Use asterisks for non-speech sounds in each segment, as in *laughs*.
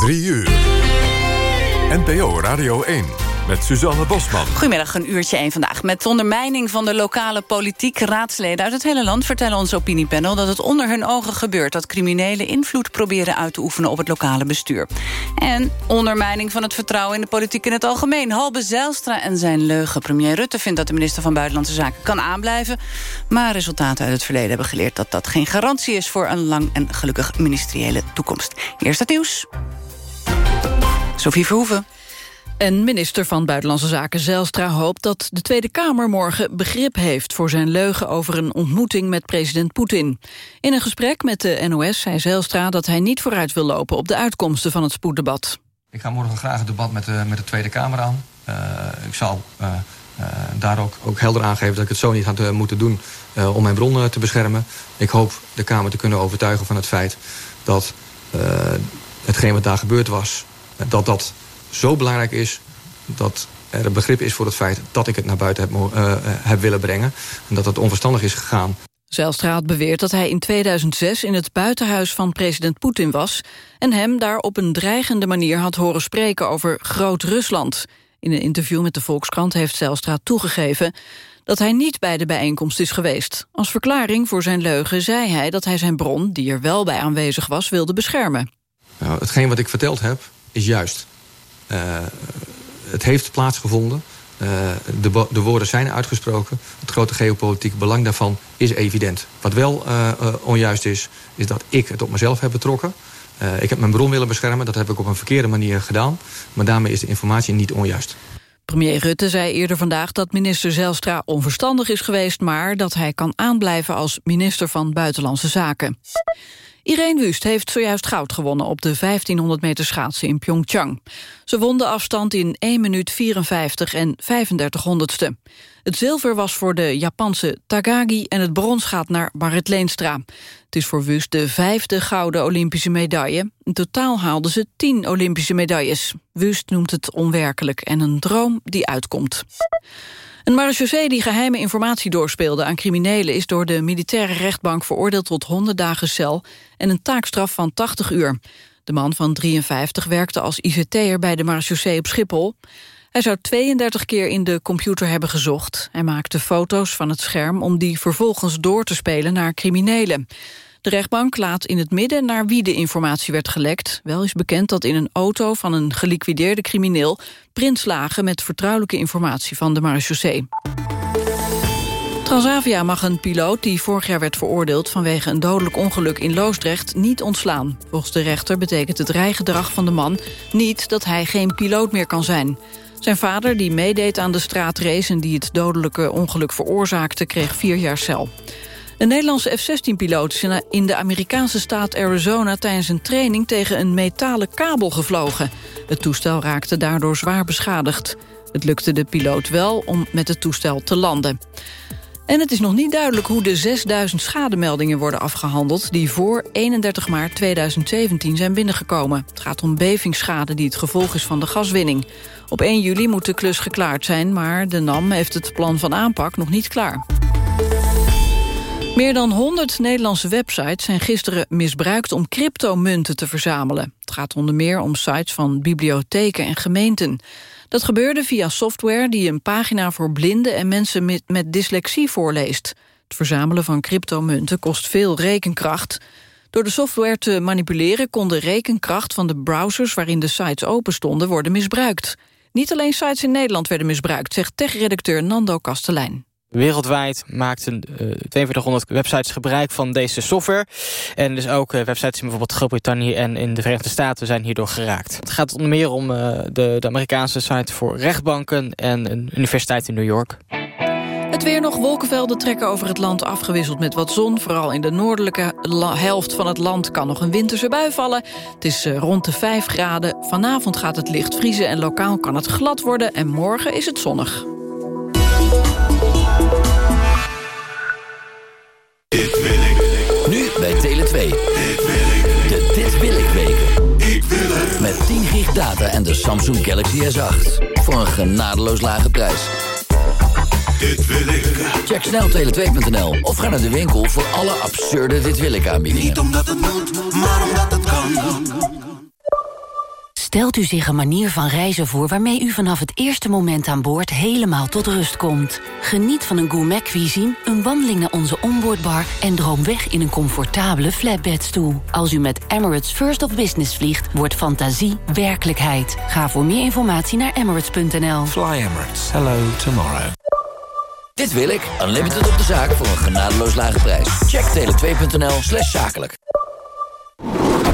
3 uur. NPO Radio 1 met Suzanne Bosman. Goedemiddag, een uurtje één vandaag. Met ondermijning van de lokale politiek raadsleden uit het hele land... vertellen ons opiniepanel dat het onder hun ogen gebeurt... dat criminelen invloed proberen uit te oefenen op het lokale bestuur. En ondermijning van het vertrouwen in de politiek in het algemeen. Halbe Zijlstra en zijn leugen. Premier Rutte vindt dat de minister van Buitenlandse Zaken kan aanblijven. Maar resultaten uit het verleden hebben geleerd... dat dat geen garantie is voor een lang en gelukkig ministeriële toekomst. Eerst het nieuws. Sophie Verhoeven. En minister van Buitenlandse Zaken Zijlstra hoopt dat de Tweede Kamer morgen begrip heeft voor zijn leugen over een ontmoeting met president Poetin. In een gesprek met de NOS zei Zijlstra dat hij niet vooruit wil lopen op de uitkomsten van het spoeddebat. Ik ga morgen graag het debat met de, met de Tweede Kamer aan. Uh, ik zal uh, uh, daar ook, ook helder aangeven dat ik het zo niet ga moeten doen om mijn bronnen te beschermen. Ik hoop de Kamer te kunnen overtuigen van het feit dat hetgeen wat daar gebeurd was, dat dat zo belangrijk is dat er een begrip is voor het feit dat ik het naar buiten heb, uh, heb willen brengen. En dat het onverstandig is gegaan. Zijlstra beweert dat hij in 2006 in het buitenhuis van president Poetin was... en hem daar op een dreigende manier had horen spreken over Groot-Rusland. In een interview met de Volkskrant heeft Zijlstra toegegeven... dat hij niet bij de bijeenkomst is geweest. Als verklaring voor zijn leugen zei hij dat hij zijn bron... die er wel bij aanwezig was, wilde beschermen. Nou, hetgeen wat ik verteld heb, is juist. Uh, het heeft plaatsgevonden. Uh, de, de, woorden zijn uitgesproken. Het grote geopolitieke belang daarvan is evident. Wat wel uh, onjuist is, is dat ik het op mezelf heb betrokken. ik heb mijn bron willen beschermen. Dat heb ik op een verkeerde manier gedaan. Maar daarmee is de informatie niet onjuist. Premier Rutte zei eerder vandaag dat minister Zelstra onverstandig is geweest... maar dat hij kan aanblijven als minister van Buitenlandse Zaken. Irene Wust heeft zojuist goud gewonnen op de 1500 meter schaatsen in Pyeongchang. Ze won de afstand in 1 minuut 54 en 35 honderdste. Het zilver was voor de Japanse Tagagi en het brons gaat naar Marit Leenstra. Het is voor Wust de vijfde gouden Olympische medaille. In totaal haalde ze tien Olympische medailles. Wust noemt het onwerkelijk en een droom die uitkomt. Een marechaussee die geheime informatie doorspeelde aan criminelen... is door de militaire rechtbank veroordeeld tot 100 dagen cel... en een taakstraf van 80 uur. De man van 53 werkte als ICT'er bij de marechaussee op Schiphol. Hij zou 32 keer in de computer hebben gezocht. Hij maakte foto's van het scherm om die vervolgens door te spelen naar criminelen. De rechtbank laat in het midden naar wie de informatie werd gelekt. Wel is bekend dat in een auto van een geliquideerde crimineel... prints lagen met vertrouwelijke informatie van de marechaussee. Transavia mag een piloot die vorig jaar werd veroordeeld... vanwege een dodelijk ongeluk in Loosdrecht niet ontslaan. Volgens de rechter betekent het rijgedrag van de man niet... dat hij geen piloot meer kan zijn. Zijn vader, die meedeed aan de straatrace... en die het dodelijke ongeluk veroorzaakte, kreeg vier jaar cel. Een Nederlandse F-16-piloot is in de Amerikaanse staat Arizona... tijdens een training tegen een metalen kabel gevlogen. Het toestel raakte daardoor zwaar beschadigd. Het lukte de piloot wel om met het toestel te landen. En het is nog niet duidelijk hoe de 6000 schademeldingen worden afgehandeld... die voor 31 maart 2017 zijn binnengekomen. Het gaat om bevingsschade die het gevolg is van de gaswinning. Op 1 juli moet de klus geklaard zijn... maar de NAM heeft het plan van aanpak nog niet klaar. Meer dan 100 Nederlandse websites zijn gisteren misbruikt om cryptomunten te verzamelen. Het gaat onder meer om sites van bibliotheken en gemeenten. Dat gebeurde via software die een pagina voor blinden en mensen met, dyslexie voorleest. Het verzamelen van cryptomunten kost veel rekenkracht. Door de software te manipuleren kon de rekenkracht van de browsers waarin de sites open stonden worden misbruikt. Niet alleen sites in Nederland werden misbruikt, zegt tech-redacteur Nando Kastelein. Wereldwijd maakten uh, 4200 websites gebruik van deze software. En dus ook uh, websites in bijvoorbeeld Groot-Brittannië en in de Verenigde Staten zijn hierdoor geraakt. Het gaat onder meer om uh, de, de Amerikaanse site voor rechtbanken en een universiteit in New York. Het weer nog wolkenvelden trekken over het land afgewisseld met wat zon. Vooral in de noordelijke helft van het land kan nog een winterse bui vallen. Het is rond de 5 graden. Vanavond gaat het licht vriezen en lokaal kan het glad worden. En morgen is het zonnig. Dit wil ik. Nu bij Tele 2. Dit wil ik. De Dit wil ik weken. Ik wil het. Met 10 gig data en de Samsung Galaxy S8. Voor een genadeloos lage prijs. Dit wil ik. Check snel tele2.nl of ga naar de winkel voor alle absurde Dit wil ik aanbiedingen. Niet omdat het moet, maar omdat het kan. Stelt u zich een manier van reizen voor waarmee u vanaf het eerste moment aan boord helemaal tot rust komt. Geniet van een gourmet cuisine, een wandeling naar onze onboardbar en droom weg in een comfortabele flatbedstoel. Als u met Emirates First of Business vliegt, wordt fantasie werkelijkheid. Ga voor meer informatie naar emirates.nl. Fly Emirates. Hello tomorrow. Dit wil ik. Unlimited op de zaak voor een genadeloos lage prijs. Check tele2.nl slash zakelijk.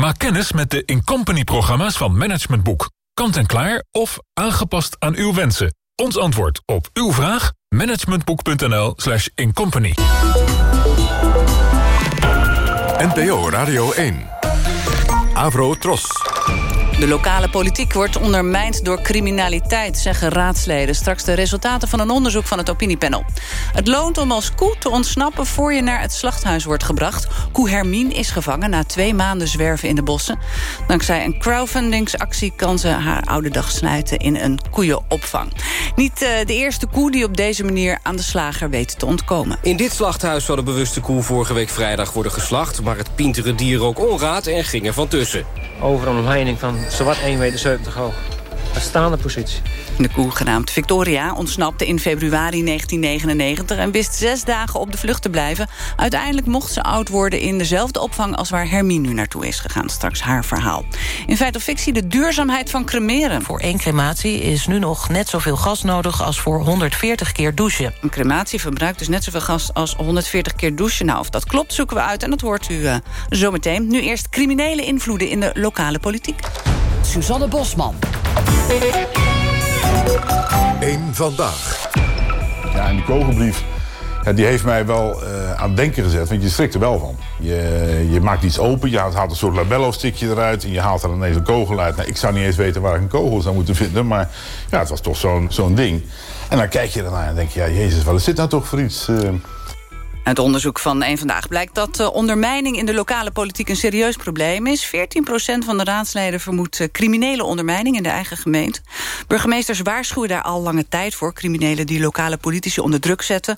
Maak kennis met de Incompany-programma's van Management Boek. Kant-en-klaar of aangepast aan uw wensen. Ons antwoord op uw vraag? managementboek.nl slash incompany. NPO Radio 1. Avro Tros. De lokale politiek wordt ondermijnd door criminaliteit, zeggen raadsleden. Straks de resultaten van een onderzoek van het opiniepanel. Het loont om als koe te ontsnappen voor je naar het slachthuis wordt gebracht. Koe Hermine is gevangen na twee maanden zwerven in de bossen. Dankzij een crowdfundingsactie kan ze haar oude dag sluiten in een koeienopvang. Niet uh, de eerste koe die op deze manier aan de slager weet te ontkomen. In dit slachthuis zou de bewuste koe vorige week vrijdag worden geslacht... maar het pintere dier ook onraad en ging er van tussen. Over een omheining van zowat 1,70 meter hoog. Een staande positie. De koe, genaamd Victoria, ontsnapte in februari 1999... en wist zes dagen op de vlucht te blijven. Uiteindelijk mocht ze oud worden in dezelfde opvang... als waar Hermine nu naartoe is gegaan. Straks haar verhaal. In feit of fictie de duurzaamheid van cremeren. Voor één crematie is nu nog net zoveel gas nodig... als voor 140 keer douchen. Een crematie verbruikt dus net zoveel gas als 140 keer douchen. Nou, of dat klopt, zoeken we uit en dat hoort u uh, zometeen. Nu eerst criminele invloeden in de lokale politiek. Suzanne Bosman. Eén vandaag. Ja, en die kogelbrief ja, die heeft mij wel uh, aan het denken gezet. Want je schrikt er wel van. Je, je maakt iets open, je haalt een soort labello-stickje eruit... en je haalt er ineens een kogel uit. Nou, ik zou niet eens weten waar ik een kogel zou moeten vinden... maar ja, het was toch zo'n zo'n ding. En dan kijk je ernaar en denk je... ja, jezus, wat is dit nou toch voor iets... Uh, uit onderzoek van Eén Vandaag blijkt dat uh, ondermijning in de lokale politiek een serieus probleem is. 14% van de raadsleden vermoedt uh, criminele ondermijning in de eigen gemeente. Burgemeesters waarschuwen daar al lange tijd voor. Criminelen die lokale politici onder druk zetten.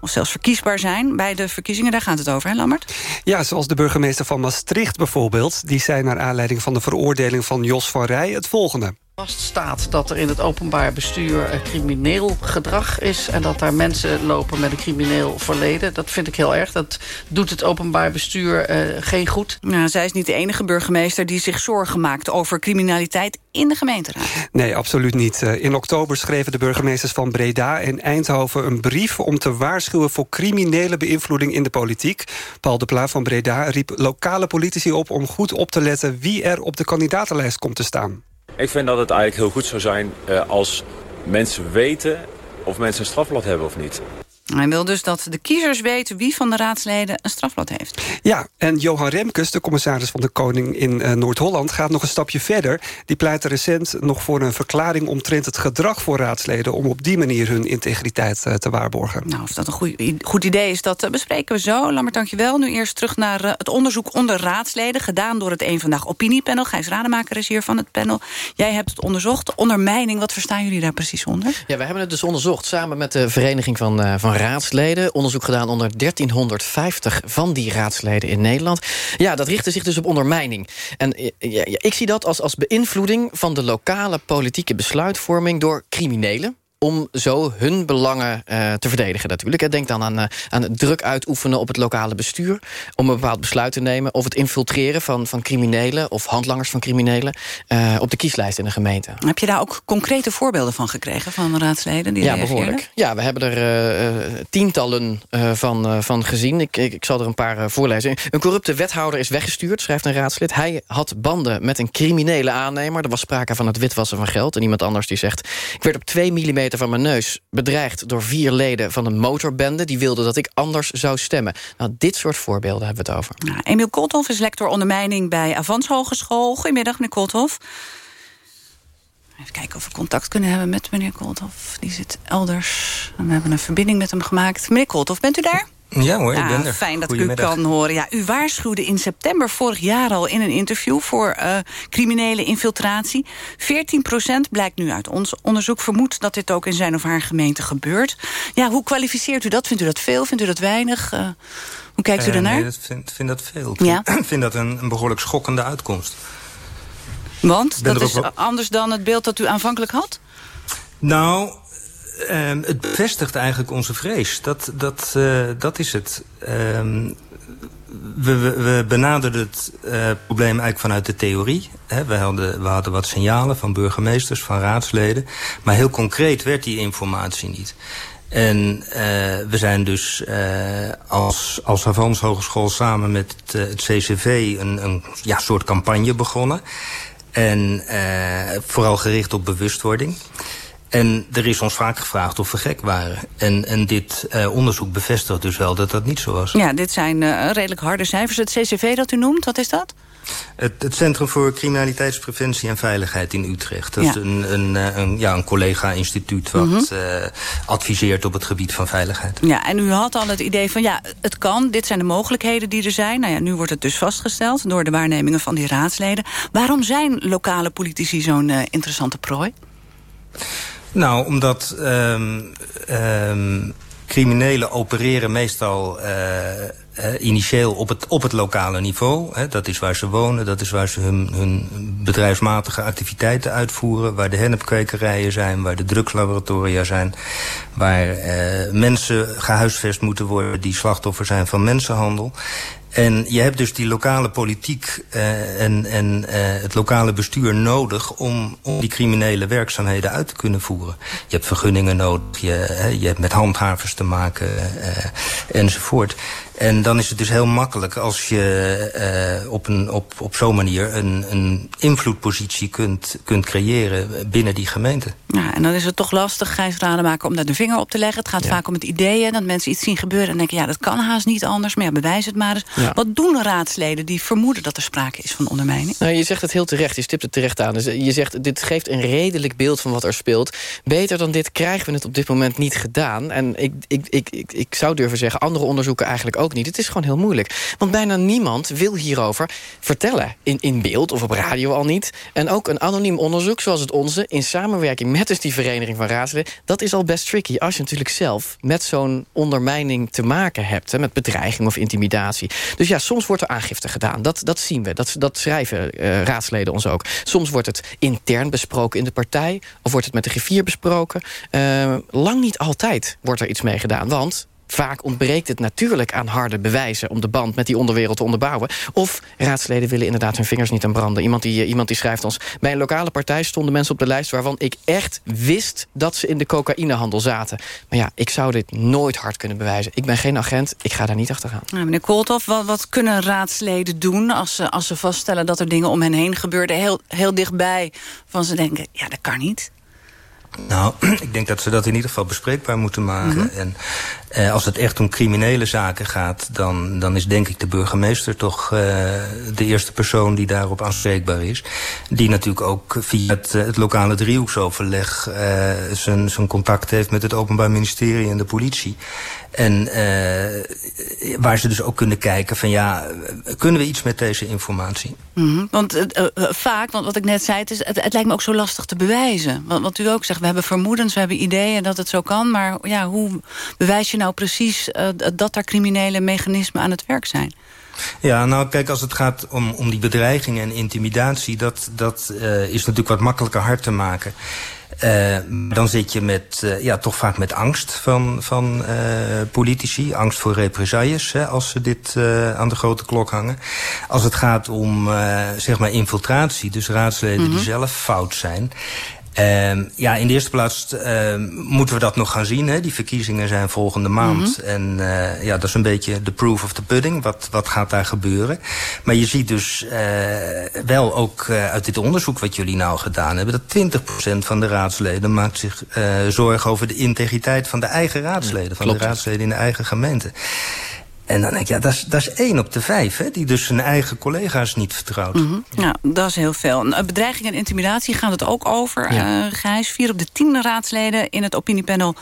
Of zelfs verkiesbaar zijn. Bij de verkiezingen, daar gaat het over, hè Lammert? Ja, zoals de burgemeester van Maastricht bijvoorbeeld. Die zei naar aanleiding van de veroordeling van Jos van Rij het volgende staat dat er in het openbaar bestuur crimineel gedrag is... en dat daar mensen lopen met een crimineel verleden. Dat vind ik heel erg. Dat doet het openbaar bestuur uh, geen goed. Nou, zij is niet de enige burgemeester die zich zorgen maakt... over criminaliteit in de gemeenteraad. Nee, absoluut niet. Eh, in oktober schreven de burgemeesters van Breda en Eindhoven... een brief om te waarschuwen voor criminele beïnvloeding in de politiek. Paul de Pla van Breda riep lokale politici op... om goed op te letten wie er op de kandidatenlijst komt te staan. Ik vind dat het eigenlijk heel goed zou zijn uh, als mensen weten of mensen een strafblad hebben of niet. Hij wil dus dat de kiezers weten wie van de raadsleden een strafblad heeft. Ja, en Johan Remkes, de commissaris van de Koning in uh, Noord-Holland... gaat nog een stapje verder. Die pleitte recent nog voor een verklaring omtrent het gedrag voor raadsleden... om op die manier hun integriteit uh, te waarborgen. Nou, of dat een goed, goed idee is, dat uh, bespreken we zo. Lammert, dankjewel. Nu eerst terug naar het onderzoek onder raadsleden... gedaan door het Eén Vandaag Opiniepanel. Gijs Rademaker is hier van het panel. Jij hebt het onderzocht. Ondermijning, wat verstaan jullie daar precies onder? Ja, we hebben het dus onderzocht samen met de Vereniging van, van raadsleden. Onderzoek gedaan onder 1350 van die raadsleden in Nederland. Ja, dat richtte zich dus op ondermijning. En ja, ja, ik zie dat als, als beïnvloeding van de lokale politieke besluitvorming door criminelen om zo hun belangen uh, te verdedigen natuurlijk. Denk dan aan, uh, aan het druk uitoefenen op het lokale bestuur... om een bepaald besluit te nemen... of het infiltreren van, van criminelen of handlangers van criminelen... Uh, op de kieslijst in de gemeente. Heb je daar ook concrete voorbeelden van gekregen van raadsleden? Die ja, behoorlijk. Ja, we hebben er tientallen van, van gezien. Ik, ik, ik, zal er een paar voorlezen. Een corrupte wethouder is weggestuurd, schrijft een raadslid. Hij had banden met een criminele aannemer. Er was sprake van het witwassen van geld. En iemand anders die zegt... ik werd op 2 mm van mijn neus bedreigd door vier leden van een motorbende... die wilden dat ik anders zou stemmen. Nou, dit soort voorbeelden hebben we het over. Nou, Emiel Kolthoff is lector ondermijning bij Avans Hogeschool. Goedemiddag, meneer Kolthoff. Even kijken of we contact kunnen hebben met meneer Kolthoff. Die zit elders. we hebben een verbinding met hem gemaakt. Meneer Kolthoff, bent u daar? Ja hoor, ik ben er. Fijn dat ik u kan horen. Ja, u waarschuwde in september vorig jaar al in een interview... voor uh, criminele infiltratie. 14% blijkt nu uit ons onderzoek vermoedt... dat dit ook in zijn of haar gemeente gebeurt. Ja, hoe kwalificeert u dat? Vindt u dat veel? Vindt u dat weinig? Uh, hoe kijkt u uh, ernaar? Nee, ik vind, vind, dat veel. Ik ja? *clears throat* vind, vind dat een, een behoorlijk schokkende uitkomst. Want? Dat is anders dan het beeld dat u aanvankelijk had? Nou, Um, het bevestigt eigenlijk onze vrees. Dat, dat, uh, dat is het. Um, we, we, we benaderden het uh, probleem eigenlijk vanuit de theorie. He, we, hadden, we hadden wat signalen van burgemeesters, van raadsleden. Maar heel concreet werd die informatie niet. En uh, we zijn dus als, als Havans Hogeschool samen met het, het CCV een, een ja, soort campagne begonnen. En vooral gericht op bewustwording. En er is ons vaak gevraagd of we gek waren. En, en dit uh, onderzoek bevestigt dus wel dat dat niet zo was. Ja, dit zijn uh, redelijk harde cijfers. Het CCV dat u noemt, wat is dat? Het, het Centrum voor Criminaliteitspreventie en Veiligheid in Utrecht. Dat ja. is een, een, eh, een, ja, een collega-instituut wat mm -hmm. uh, adviseert op het gebied van veiligheid. Ja, en u had al het idee van ja, het kan, dit zijn de mogelijkheden die er zijn. Nou ja, nu wordt het dus vastgesteld door de waarnemingen van die raadsleden. Waarom zijn lokale politici zo'n interessante prooi? Nou, omdat um, um, criminelen opereren meestal uh, uh, initieel op het, op het lokale niveau. Hè. Dat is waar ze wonen, dat is waar ze hun, hun bedrijfsmatige activiteiten uitvoeren. Waar de hennepkwekerijen zijn, waar de drugslaboratoria zijn. Waar uh, mensen gehuisvest moeten worden die slachtoffer zijn van mensenhandel. En je hebt dus die lokale politiek uh, en, en uh, het lokale bestuur nodig... Om, om die criminele werkzaamheden uit te kunnen voeren. Je hebt vergunningen nodig, je, uh, je hebt met handhavers te maken enzovoort. En dan is het dus heel makkelijk als je uh, op, een, op, op zo'n manier een, een invloedpositie kunt, kunt creëren binnen die gemeente. Ja, en dan is het toch lastig, Gijs maken om daar de vinger op te leggen. Het gaat ja. vaak om het idee dat mensen iets zien gebeuren en denken... ja, dat kan haast niet anders, maar ja, bewijs het maar eens. Ja. Wat doen raadsleden die vermoeden dat er sprake is van ondermijning? Nou, je zegt het heel terecht, je stipt het terecht aan. Dus je zegt, dit geeft een redelijk beeld van wat er speelt. Beter dan dit krijgen we het op dit moment niet gedaan. En ik, ik, ik, ik, ik zou durven zeggen, andere onderzoeken eigenlijk ook niet. Het is gewoon heel moeilijk. Want bijna niemand wil hierover vertellen. In, in beeld of op radio al niet. En ook een anoniem onderzoek zoals het onze... in samenwerking met dus die vereniging van raadsleden... dat is al best tricky als je natuurlijk zelf met zo'n ondermijning te maken hebt. Hè, met bedreiging of intimidatie. Dus ja, soms wordt er aangifte gedaan. Dat, dat zien we. Dat, dat schrijven uh, raadsleden ons ook. Soms wordt het intern besproken in de partij. Of wordt het met de griffier besproken. Uh, lang niet altijd wordt er iets mee gedaan. Want Vaak ontbreekt het natuurlijk aan harde bewijzen... om de band met die onderwereld te onderbouwen. Of raadsleden willen inderdaad hun vingers niet aan branden. Iemand die, iemand die schrijft ons... bij een lokale partij stonden mensen op de lijst... waarvan ik echt wist dat ze in de cocaïnehandel zaten. Maar ja, ik zou dit nooit hard kunnen bewijzen. Ik ben geen agent, ik ga daar niet achteraan. Nou, meneer Kooltof, wat, wat, kunnen raadsleden doen... Als ze, als ze vaststellen dat er dingen om hen heen gebeurden... heel, heel dichtbij, van ze denken, ja, dat kan niet... Nou, *clears throat* ik denk dat ze dat in ieder geval bespreekbaar moeten maken. Mm -hmm. En eh, als het echt om criminele zaken gaat... Dan, dan is denk ik de burgemeester toch uh, de eerste persoon die daarop aanspreekbaar is. Die natuurlijk ook via het, het lokale driehoeksoverleg... Uh, zijn contact heeft met het Openbaar Ministerie en de politie. En uh, waar ze dus ook kunnen kijken van ja, kunnen we iets met deze informatie? Mm -hmm. Want uh, uh, vaak, want wat ik net zei, het, is, het, het, lijkt me ook zo lastig te bewijzen. Want wat u ook zegt, we hebben vermoedens, we hebben ideeën dat het zo kan. Maar ja, hoe bewijs je nou precies dat daar criminele mechanismen aan het werk zijn? Ja, nou kijk, als het gaat om, om die bedreigingen en intimidatie... dat, dat is natuurlijk wat makkelijker hard te maken. Uh, dan zit je met, uh, ja, toch vaak met angst van, van uh, politici. Angst voor represailles, hè, als ze dit aan de grote klok hangen. Als het gaat om, zeg maar, infiltratie, dus raadsleden mm -hmm. die zelf fout zijn... Uh, ja, in de eerste plaats uh, moeten we dat nog gaan zien. Hè. Die verkiezingen zijn volgende maand. Mm -hmm. En uh, ja, dat is een beetje de proof of the pudding. Wat, wat gaat daar gebeuren? Maar je ziet dus uh, wel ook uit dit onderzoek wat jullie nou gedaan hebben... dat 20% van de raadsleden maakt zich zorgen over de integriteit van de eigen raadsleden. Ja, van de raadsleden in de eigen gemeente. En dan denk ik, ja, dat is, dat is één op de vijf... Hè, die dus zijn eigen collega's niet vertrouwt. Mm -hmm. Ja, dat is heel veel. Bedreiging en intimidatie gaat het ook over, ja. uh, Gijs. Vier op de tien raadsleden in het opiniepanel...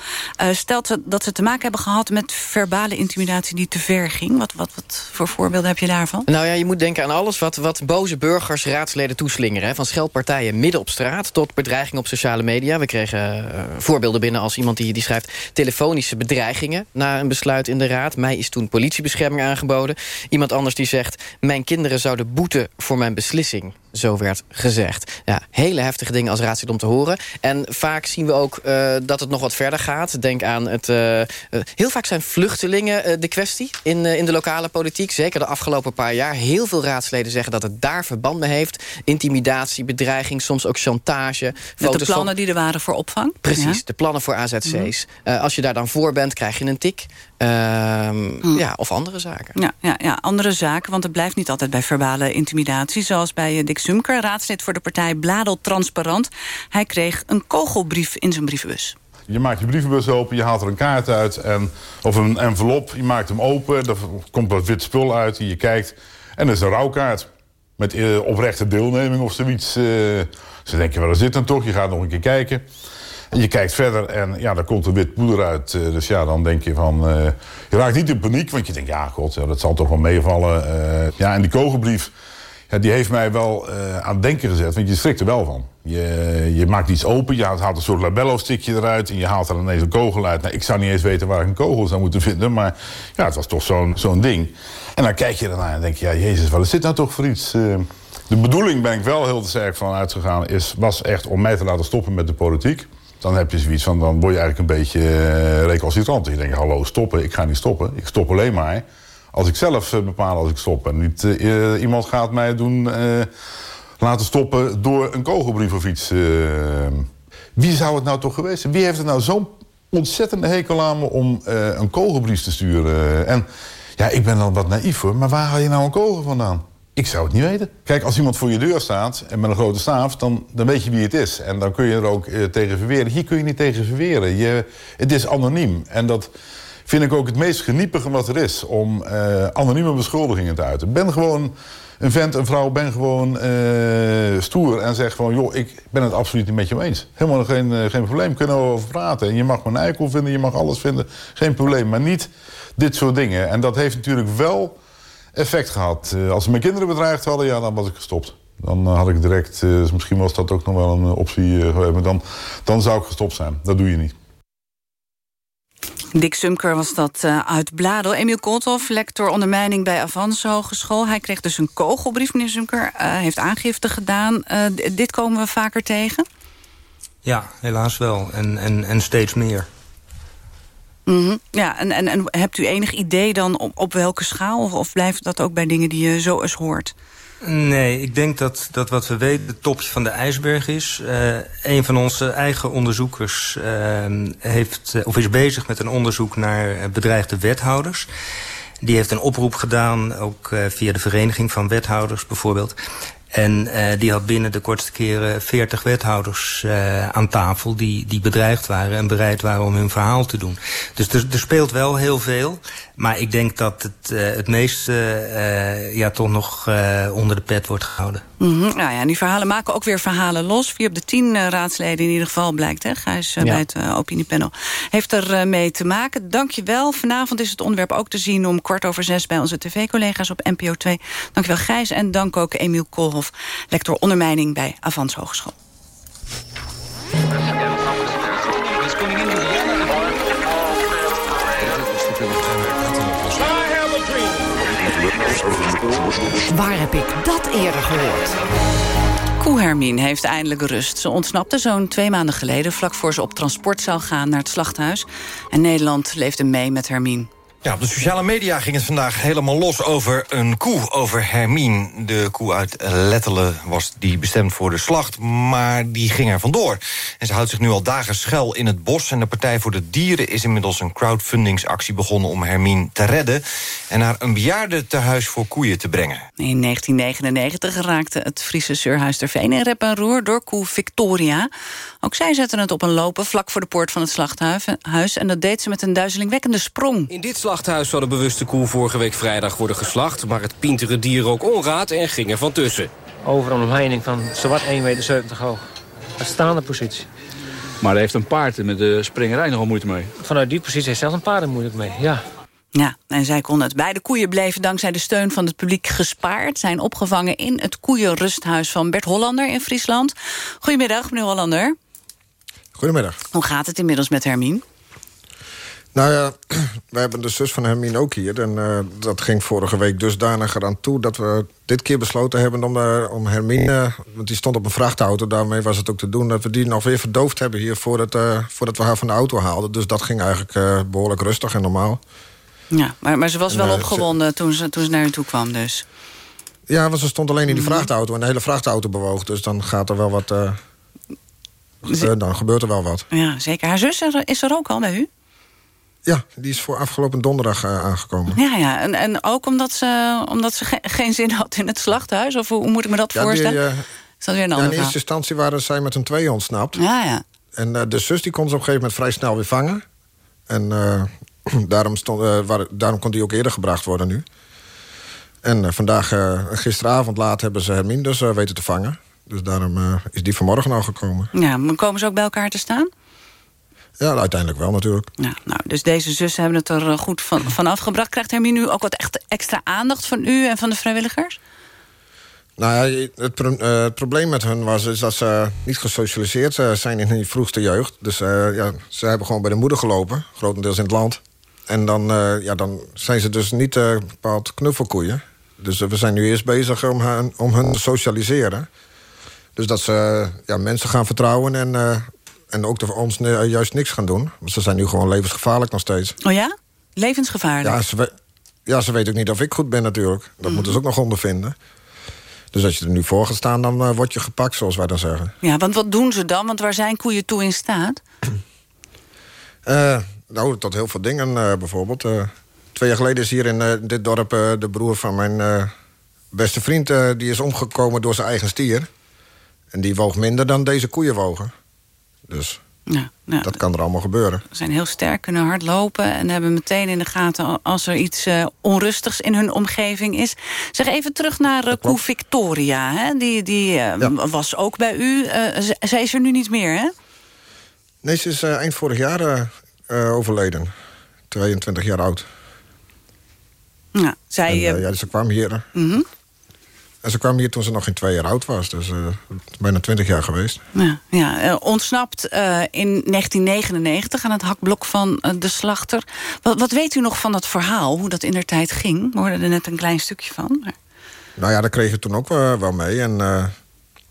Uh, stelt dat ze te maken hebben gehad met verbale intimidatie... die te ver ging. Wat, wat, wat voor voorbeelden heb je daarvan? Nou ja, je moet denken aan alles wat, wat boze burgers raadsleden toeslingeren. Hè. Van scheldpartijen midden op straat tot bedreiging op sociale media. We kregen uh, voorbeelden binnen als iemand die, die schrijft... telefonische bedreigingen na een besluit in de raad. Mij is toen politie politiebescherming aangeboden. Iemand anders die zegt... mijn kinderen zouden boeten voor mijn beslissing. Zo werd gezegd. Ja, hele heftige dingen als raadslid om te horen. En vaak zien we ook uh, dat het nog wat verder gaat. Denk aan het... Uh, uh, heel vaak zijn vluchtelingen de kwestie in, in de lokale politiek. Zeker de afgelopen paar jaar. Heel veel raadsleden zeggen dat het daar verband mee heeft. Intimidatie, bedreiging, soms ook chantage. Met de plannen van... die er waren voor opvang? Precies, ja? de plannen voor AZC's. Mm -hmm. als je daar dan voor bent, krijg je een tik. Mm. ja, of andere zaken. Ja, ja, ja, andere zaken, want het blijft niet altijd bij verbale intimidatie. Zoals bij Dick Sumker, raadslid voor de partij Bladel Transparant. Hij kreeg een kogelbrief in zijn brievenbus. Je maakt je brievenbus open, je haalt er een kaart uit... En, of een envelop, je maakt hem open, er komt wat wit spul uit... je kijkt en er is een rouwkaart met uh, oprechte deelneming of zoiets. Uh, ze denken, wel, is dit dan toch? Je gaat nog een keer kijken. Je kijkt verder en ja, daar komt een wit poeder uit. Uh, dus ja, dan denk je van... Uh, je raakt niet in paniek, want je denkt... ja, god, dat zal toch wel meevallen. Uh, ja, en die kogelbrief... Ja, die heeft mij wel aan het denken gezet, want je schrikt er wel van. Je, je maakt iets open, je haalt een soort labello-stickje eruit... en je haalt er ineens een kogel uit. Nou, ik zou niet eens weten waar ik een kogel zou moeten vinden... maar ja, het was toch zo'n zo'n ding. En dan kijk je ernaar en denk je... ja, jezus, wat is dit nou toch voor iets... de bedoeling ben ik wel heel sterk van uitgegaan... Is, was echt om mij te laten stoppen met de politiek dan heb je zoiets van, dan word je eigenlijk een beetje uh, recalcitrant. Je denkt, hallo, stoppen, ik ga niet stoppen. Ik stop alleen maar als ik zelf uh, bepaal als ik stop. En niet uh, iemand gaat mij doen laten stoppen door een kogelbrief of iets. wie zou het nou toch geweest zijn? Wie heeft er nou zo'n ontzettende hekel aan me om een kogelbrief te sturen? En ja, ik ben dan wat naïef hoor, maar waar haal je nou een kogel vandaan? Ik zou het niet weten. Kijk, als iemand voor je deur staat en met een grote staaf... dan, dan weet je wie het is. En dan kun je er ook eh, tegen verweren. Hier kun je niet tegen verweren. Je, het is anoniem. En dat vind ik ook het meest geniepige wat er is... om uh, anonieme beschuldigingen te uiten. Ben gewoon een vent, een vrouw, ben gewoon uh, stoer... en zeg gewoon, joh, ik ben het absoluut niet met je eens. Helemaal geen, geen probleem, kunnen we over praten. En je mag mijn eikel vinden, je mag alles vinden. Geen probleem, maar niet dit soort dingen. En dat heeft natuurlijk wel effect gehad. Uh, als ze mijn kinderen bedreigd hadden, ja, dan was ik gestopt. Dan uh, had ik direct, uh, misschien was dat ook nog wel een optie geweest... maar dan, dan zou ik gestopt zijn. Dat doe je niet. Dick Sumker was dat uh, uit Bladel. Emiel Koolthoff, lector ondermijning bij Avans Hogeschool. Hij kreeg dus een kogelbrief, meneer Sumker. Uh, heeft aangifte gedaan. Uh, dit komen we vaker tegen? Ja, helaas wel. En, en, en steeds meer. Mm -hmm. Ja, en, en, en hebt u enig idee dan op, op welke schaal? Of, of blijft dat ook bij dingen die je zo eens hoort? Nee, ik denk dat, dat wat we weten het topje van de ijsberg is. Uh, een van onze eigen onderzoekers uh, heeft, of is bezig met een onderzoek naar bedreigde wethouders. Die heeft een oproep gedaan, ook uh, via de Vereniging van Wethouders bijvoorbeeld. En uh, die had binnen de kortste keren 40 wethouders uh, aan tafel die, die bedreigd waren en bereid waren om hun verhaal te doen. Dus er, er speelt wel heel veel. Maar ik denk dat het, uh, het meeste ja, toch nog onder de pet wordt gehouden. Mm -hmm. nou ja, die verhalen maken ook weer verhalen los. Vier op de tien raadsleden in ieder geval blijkt, hè, Gijs, ja. bij het opiniepanel. Heeft er mee te maken. Dank je wel. Vanavond is het onderwerp ook te zien om kwart over zes bij onze tv-collega's op NPO 2. Dank je wel, Gijs. En dank ook Emiel Koolhof, lector ondermijning bij Avans Hogeschool. Waar heb ik dat eerder gehoord? Koe Hermine heeft eindelijk rust. Ze ontsnapte zo'n twee maanden geleden... vlak voor ze op transport zou gaan naar het slachthuis. En Nederland leefde mee met Hermine. Ja, op de sociale media ging het vandaag helemaal los over een koe, over Hermine. De koe uit Lettelen was die bestemd voor de slacht, maar die ging er vandoor. En ze houdt zich nu al dagen schuil in het bos... en de Partij voor de Dieren is inmiddels een crowdfundingsactie begonnen... om Hermine te redden en naar een bejaardentehuis voor koeien te brengen. In 1999 raakte het Friese Surhuis ter Veen in rep en roer door koe Victoria. Ook zij zetten het op een lopen vlak voor de poort van het slachthuis... en dat deed ze met een duizelingwekkende sprong. In dit slachthuis zou de bewuste koe vorige week vrijdag worden geslacht... maar het pintere dier ook onraad en ging er van tussen. Over een omheining van zowat 1,70 meter hoog. Een staande positie. Maar daar heeft een paard met de springerij nogal moeite mee. Vanuit die positie heeft zelfs een paard er moeilijk mee, ja. Ja, en zij konden het. Beide koeien bleven dankzij de steun van het publiek gespaard. Zijn opgevangen in het koeienrusthuis van Bert Hollander in Friesland. Goedemiddag, meneer Hollander. Goedemiddag. Hoe gaat het inmiddels met Hermine? Nou ja, *clears throat* wij hebben de zus van Hermine ook hier. En uh, dat ging vorige week dusdanig eraan toe... dat we dit keer besloten hebben om, uh, om Hermine... want die stond op een vrachtauto, daarmee was het ook te doen... dat we die nog weer verdoofd hebben hier voordat, uh, voordat we haar van de auto haalden. Dus dat ging eigenlijk behoorlijk rustig en normaal. Ja, maar, maar ze was wel opgewonden ze, toen, ze, toen ze naar u toe kwam dus? Ja, want ze stond alleen in die vrachtauto... en de hele vrachtauto bewoog, dus dan gaat er wel wat... dan gebeurt er wel wat. Ja, zeker. Haar zus is er ook al bij u? Ja, die is voor afgelopen donderdag uh, aangekomen. Ja, ja. En, en ook omdat ze, omdat ze ge geen zin had in het slachthuis? Of hoe, hoe moet ik me dat ja, voorstellen? Die, uh, is dat weer een ja, in eerste instantie waren zij met een twee ontsnapt. Ja, ja. En uh, de zus die kon ze op een gegeven moment vrij snel weer vangen. En *clears throat* daarom, stond, waar, daarom kon die ook eerder gebracht worden nu. En vandaag, gisteravond laat, hebben ze Hermine dus weten te vangen. Dus daarom is die vanmorgen al gekomen. Ja, maar komen ze ook bij elkaar te staan? Ja, uiteindelijk wel natuurlijk. Ja, nou, dus deze zussen hebben het er goed van, van afgebracht. Krijgt Hermine nu ook wat echt extra aandacht van u en van de vrijwilligers? Nou ja, het, pro uh, het probleem met hun was is dat ze niet gesocialiseerd uh, zijn in hun vroegste jeugd. Dus uh, ja, ze hebben gewoon bij de moeder gelopen, grotendeels in het land. En dan, ja, dan zijn ze dus niet bepaald knuffelkoeien. Dus we zijn nu eerst bezig om, hen, om hun te socialiseren. Dus dat ze ja, mensen gaan vertrouwen en en ook voor ons juist niks gaan doen. Want ze zijn nu gewoon levensgevaarlijk nog steeds. Oh ja? Levensgevaarlijk? Ja, ze, ja, ze weten ook niet of ik goed ben natuurlijk. Dat mm. moeten ze ook nog ondervinden. Dus als je er nu voor gaat staan, dan uh, word je gepakt, zoals wij dan zeggen. Ja, want wat doen ze dan? Want waar zijn koeien toe in staat? Uh, *clears throat* nou, tot heel veel dingen uh, bijvoorbeeld. twee jaar geleden is hier in dit dorp de broer van mijn beste vriend... die is omgekomen door zijn eigen stier. En die woog minder dan deze koeien wogen. Dus ja, ja, dat kan er allemaal gebeuren. Ze zijn heel sterk, kunnen hard lopen... en hebben meteen in de gaten als er iets uh, onrustigs in hun omgeving is. Zeg even terug naar uh, Koe Victoria. Hè? Die, die uh, ja. was ook bij u. zij is er nu niet meer, hè? Nee, ze is eind vorig jaar overleden. 22 jaar oud. Ja, zij... En, ja, ze kwam hier... Mm -hmm. En ze kwam hier toen ze nog geen twee jaar oud was. Dus uh, bijna twintig jaar geweest. Ja, ja uh, ontsnapt uh, in 1999 aan het hakblok van de slachter. Wat, wat, weet u nog van dat verhaal? Hoe dat in der tijd ging? We hoorden er net een klein stukje van. Maar... Nou ja, dat kreeg je toen ook wel mee. En nou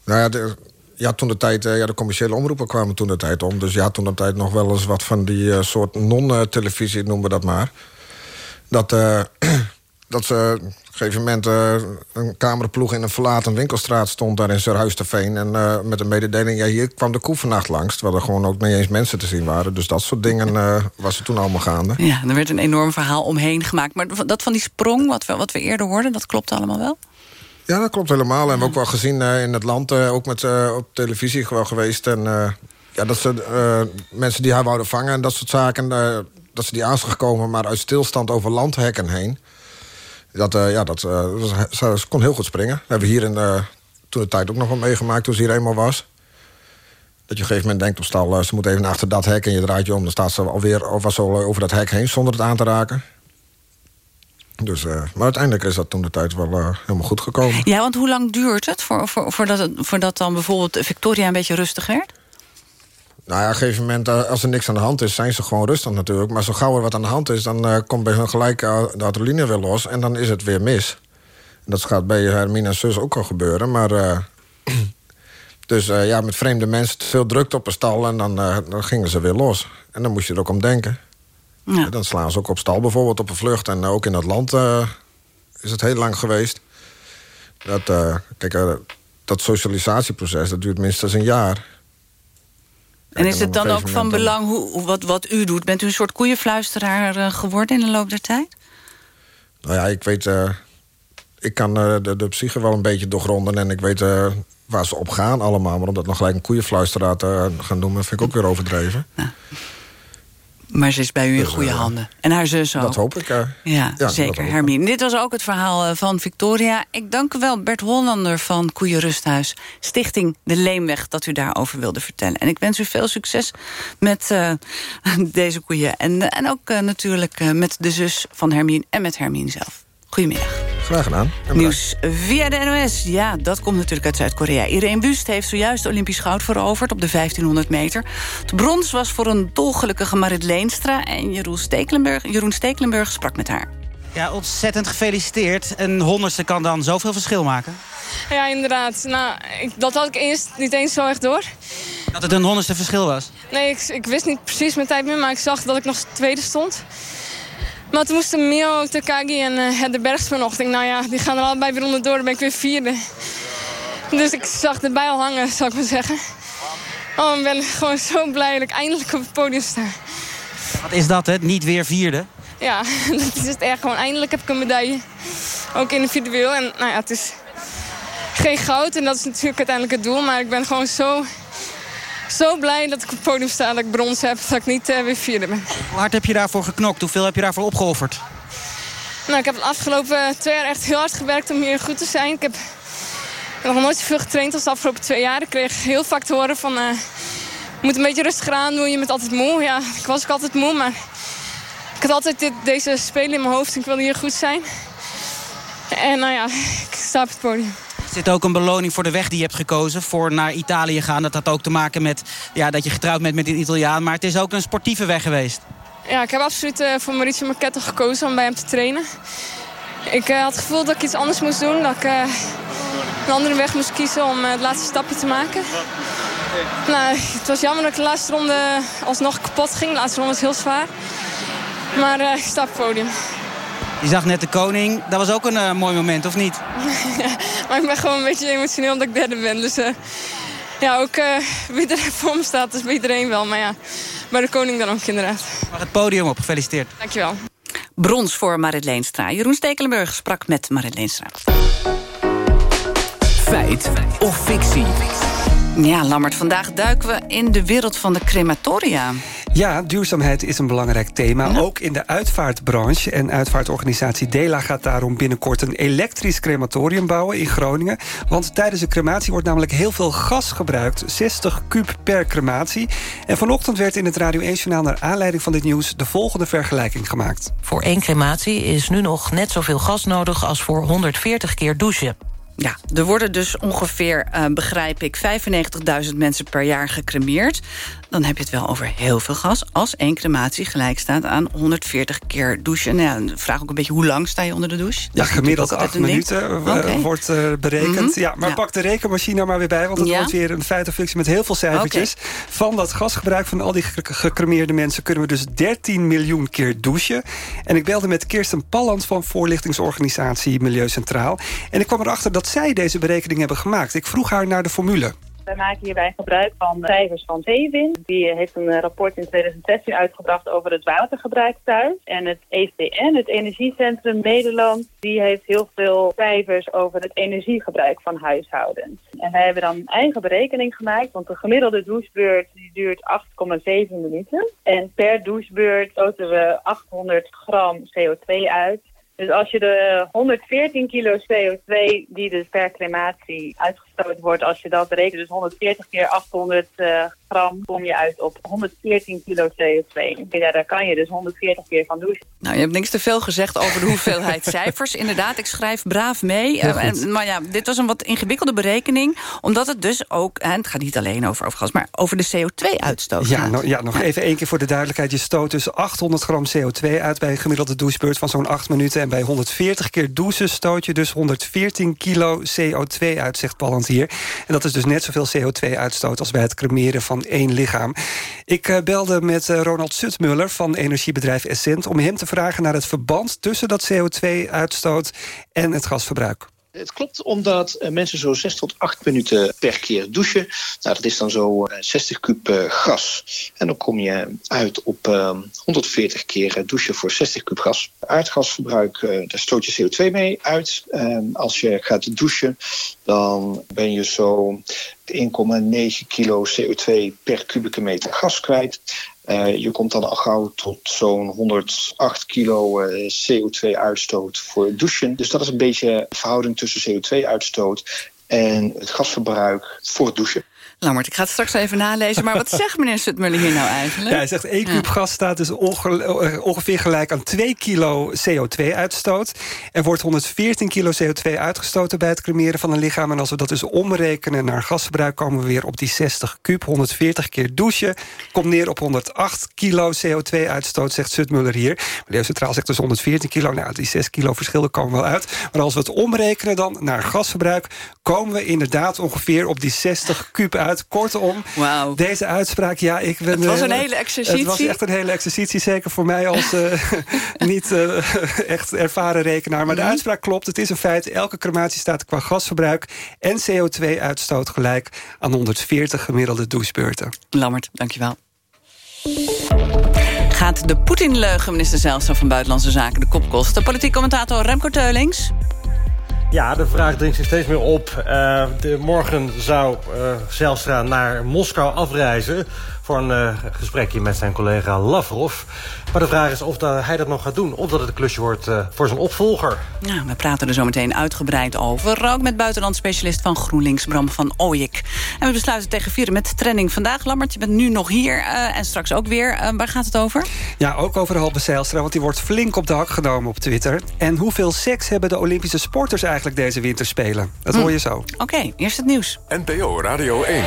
ja, de, ja, toen de tijd, ja, de commerciële omroepen kwamen toen de tijd om. Dus ja, toen de tijd nog wel eens wat van die soort non-televisie, noemen we dat maar. Dat *clears throat* dat ze op een gegeven moment uh, een cameraploeg in een verlaten winkelstraat stond daar in Surhuisterveen. En uh, met een mededeling, ja, hier kwam de koe vannacht langs. Terwijl er gewoon ook niet eens mensen te zien waren. Dus dat soort dingen uh, was er toen allemaal gaande. Ja, er werd een enorm verhaal omheen gemaakt. Maar dat van die sprong, wat we, wat we eerder hoorden, dat klopt allemaal wel? Ja, dat klopt helemaal. En we hebben ook wel gezien in het land, ook met, op televisie gewoon geweest. En ja, dat ze mensen die haar wouden vangen en dat soort zaken... dat ze die aan zijn gekomen, maar uit stilstand over landhekken heen... Dat, uh, ja, dat, uh, ze, kon heel goed springen. Dat hebben we hier in, uh, toen de tijd ook nog wel meegemaakt, toen ze hier eenmaal was. Dat je op een gegeven moment denkt op stal, ze moet even achter dat hek... en je draait je om, dan staat ze alweer of over dat hek heen... zonder het aan te raken. Dus, maar uiteindelijk is dat toen de tijd wel helemaal goed gekomen. Ja, want hoe lang duurt het, voor, voor, voordat, het voordat dan bijvoorbeeld Victoria een beetje rustig werd? Nou ja, op een gegeven moment, als er niks aan de hand is... zijn ze gewoon rustig natuurlijk. Maar zo gauw er wat aan de hand is... dan uh, komt bij hun gelijk uh, de adrenaline weer los... en dan is het weer mis. Dat gaat bij Hermine en zus ook al gebeuren. Maar uh, *clears throat* Dus uh, ja, met vreemde mensen, veel drukte op een stal... en dan, dan gingen ze weer los. En dan moest je er ook om denken. Ja. Dan slaan ze ook op stal bijvoorbeeld op een vlucht. En ook in het land is het heel lang geweest. Dat, kijk, dat socialisatieproces, dat duurt minstens een jaar. En is het dan ook van belang hoe, wat, wat u doet? Bent u een soort koeienfluisteraar geworden in de loop der tijd? Nou ja, ik weet... ik kan de, de psyche wel een beetje doorgronden... en ik weet waar ze op gaan allemaal. Maar om dat nog gelijk een koeienfluisteraar te gaan doen... vind ik ook weer overdreven. Ja. Maar ze is bij u in dus, goede uh, handen. En haar zus ook. Dat hoop ik. Uh, ja, ja, zeker, Hermine. Dit was ook het verhaal eh, van Victoria. Ik dank u wel, Bert Hollander van Koeienrusthuis. Stichting De Leemweg, dat u daarover wilde vertellen. En ik wens u veel succes met uh, *laughs* deze koeien. En, en ook natuurlijk met de zus van Hermine en met Hermine zelf. Goedemiddag. Graag gedaan. Nieuws via de NOS. Ja, dat komt natuurlijk uit Zuid-Korea. Irene Wust heeft zojuist Olympisch goud veroverd op de 1500 meter. De brons was voor een dolgelukkige Marit Leenstra... en Jeroen Stekelenburg, Jeroen Stekelenburg sprak met haar. Ja, ontzettend gefeliciteerd. Een honderdste kan dan zoveel verschil maken. Ja, inderdaad. Nou, ik, dat had ik eerst niet eens zo echt door. Dat het een honderdste verschil was? Nee, ik, ik wist niet precies mijn tijd meer, maar ik zag dat ik nog tweede stond. Maar toen moesten Mio, Takagi en uh, de Bergsman nog. Ik denk, nou ja, die gaan er allebei weer onderdoor. Dan ben ik weer vierde. Dus ik zag erbij al hangen, zou ik maar zeggen. Oh, ik ben gewoon zo blij dat ik eindelijk op het podium sta. Wat is dat, hè? Niet weer vierde? Ja, *laughs* dat is het echt. Gewoon eindelijk heb ik een medaille. Ook individueel. En nou ja, het is geen goud. En dat is natuurlijk uiteindelijk het doel. Maar ik ben gewoon zo zo blij dat ik op het podium sta, dat ik brons heb, dat ik niet uh, weer vierde ben. Hoe hard heb je daarvoor geknokt? Hoeveel heb je daarvoor opgeofferd? Nou, ik heb de afgelopen twee jaar echt heel hard gewerkt om hier goed te zijn. Ik heb nog nooit zoveel getraind als de afgelopen twee jaar. Ik kreeg heel vaak te horen van... Uh, je moet een beetje rustig aan doen, je bent altijd moe. Ja, ik was ook altijd moe, maar... Ik had altijd dit, deze spelen in mijn hoofd en ik wilde hier goed zijn. En nou ja, ik sta op het podium. Is dit ook een beloning voor de weg die je hebt gekozen? Voor naar Italië gaan. Dat had ook te maken met ja, dat je getrouwd bent met een Italiaan. Maar het is ook een sportieve weg geweest. Ja, ik heb absoluut uh, voor Mauricio Marchetto gekozen om bij hem te trainen. Ik uh, had het gevoel dat ik iets anders moest doen. Dat ik uh, een andere weg moest kiezen om het laatste stapje te maken. Nou, het was jammer dat ik de laatste ronde alsnog kapot ging. De laatste ronde was heel zwaar. Maar ik sta op het podium. Je zag net de koning. Dat was ook een uh, mooi moment, of niet? ja, *laughs* maar ik ben gewoon een beetje emotioneel omdat ik derde ben. Dus uh, ja, ook uh, wie er *laughs* voor me staat, is bij iedereen wel. Maar ja, bij de koning dan ook inderdaad. Mag het podium op, gefeliciteerd. Dankjewel. Brons voor Marit Leenstra. Jeroen Stekelenburg sprak met Marit Leenstra. Feit of fictie? Ja, Lammert, vandaag duiken we in de wereld van de crematoria. Ja, duurzaamheid is een belangrijk thema, ook in de uitvaartbranche. En uitvaartorganisatie Dela gaat daarom binnenkort... een elektrisch crematorium bouwen in Groningen. Want tijdens de crematie wordt namelijk heel veel gas gebruikt. 60 kub per crematie. En vanochtend werd in het Radio 1-journaal... naar aanleiding van dit nieuws de volgende vergelijking gemaakt. Voor één crematie is nu nog net zoveel gas nodig... als voor 140 keer douchen. Ja, er worden dus ongeveer, uh, begrijp ik, 95.000 mensen per jaar gecremeerd dan heb je het wel over heel veel gas... als één crematie gelijk staat aan 140 keer douchen. Nou ja, vraag ook een beetje hoe lang sta je onder de douche. Ja, gemiddeld acht minuten uh, wordt uh, berekend. Mhm. Ja, maar pak de rekenmachine er maar weer bij... want het wordt weer een feitenfunctie met heel veel cijfertjes. Van dat gasgebruik van al die gecremeerde mensen... kunnen we dus 13 miljoen keer douchen. En ik belde met Kirsten Palland van voorlichtingsorganisatie Milieu Centraal. En ik kwam erachter dat zij deze berekening hebben gemaakt. Ik vroeg haar naar de formule. Wij maken hierbij gebruik van cijfers van Zeewin. Die heeft een eh, rapport in 2016 uitgebracht over het watergebruik thuis. En het ECN, het Energiecentrum Nederland, die heeft heel veel cijfers over het energiegebruik van huishoudens. En wij hebben dan een eigen berekening gemaakt, want de gemiddelde douchebeurt die duurt 8,7 minuten. En per douchebeurt stoten we 800 gram CO2 uit. Dus als je de 114 kilo CO2 die dus per crematie uitgestoten wordt, als je dat berekent, dus 140 keer 800 uh, gram kom je uit op 114 kilo CO2. Ja, daar kan je dus 140 keer van douchen. Nou, je hebt niks te veel gezegd over de *laughs* hoeveelheid cijfers. Inderdaad, ik schrijf braaf mee. Uh, maar ja, dit was een wat ingewikkelde berekening. Omdat het dus ook, en het gaat niet alleen over, over gas... maar over de CO2-uitstoot ja, no, ja, nog even één keer voor de duidelijkheid. Je stoot dus 800 gram CO2 uit bij een gemiddelde douchebeurt van zo'n 8 minuten. En bij 140 keer douchen stoot je dus 114 kilo CO2 uit, zegt Palland. Hier. En dat is dus net zoveel CO2-uitstoot als bij het cremeren van één lichaam. Ik uh, belde met uh, Ronald Sutmuller van energiebedrijf Essent... om hem te vragen naar het verband tussen dat CO2-uitstoot en het gasverbruik. Het klopt omdat uh, mensen zo 6 tot 8 minuten per keer douchen. Nou, dat is dan zo uh, 60 kub uh, gas. En dan kom je uit op 140 keer douchen voor 60 kub gas. Aardgasverbruik, daar stoot je CO2 mee uit. als je gaat douchen, dan ben je zo 1,9 kilo CO2 per kubieke meter gas kwijt. Uh, je komt dan al gauw tot zo'n 108 kilo uh, CO2-uitstoot voor het douchen. Dus dat is een beetje de verhouding tussen CO2-uitstoot en het gasverbruik voor het douchen. Lammert, ik ga het straks even nalezen. Maar wat zegt meneer Sutmuller hier nou eigenlijk? Ja, hij zegt 1 kub ja. gas staat dus ongeveer gelijk aan 2 kilo CO2-uitstoot. Er wordt 114 kilo CO2 uitgestoten bij het cremeren van een lichaam. En als we dat dus omrekenen naar gasverbruik... komen we weer op die 60 kub. 140 keer douchen komt neer op 108 kilo CO2-uitstoot, zegt Sutmuller hier. Milieu Centraal zegt dus 114 kilo. Nou, die 6 kilo verschillen komen wel uit. Maar als we het omrekenen dan naar gasverbruik... komen we inderdaad ongeveer op die 60 kub uit uit. Kortom, wow. deze uitspraak, ja, ik ben... Het was een hele exercitie. Het was echt een hele exercitie, zeker voor mij als uh, *laughs* niet uh, echt ervaren rekenaar. Maar de Mhm. uitspraak klopt, het is een feit. Elke crematie staat qua gasverbruik en CO2-uitstoot gelijk aan 140 gemiddelde douchebeurten. Lammert, dankjewel. Gaat de Poetin-leugen, minister Zijlstra van Buitenlandse Zaken, de kop kosten? Politiek commentator Remco Teulings. Ja, de vraag dringt zich steeds meer op. Uh, de, morgen zou uh, Zelstra naar Moskou afreizen... voor een uh, gesprekje met zijn collega Lavrov. Maar de vraag is of dat hij dat nog gaat doen... of dat het een klusje wordt voor zijn opvolger. Nou, we praten er zo meteen uitgebreid over. Ook met buitenlandspecialist van GroenLinks, Bram van Ooyek. En we besluiten tegen vieren met trending vandaag. Lammert, je bent nu nog hier en straks ook weer. waar gaat het over? Ja, ook over Halbe Zijlstra, want die wordt flink op de hak genomen op Twitter. En hoeveel seks hebben de Olympische sporters eigenlijk deze winterspelen? Dat hm. hoor je zo. Oké, okay, eerst het nieuws. NPO Radio 1.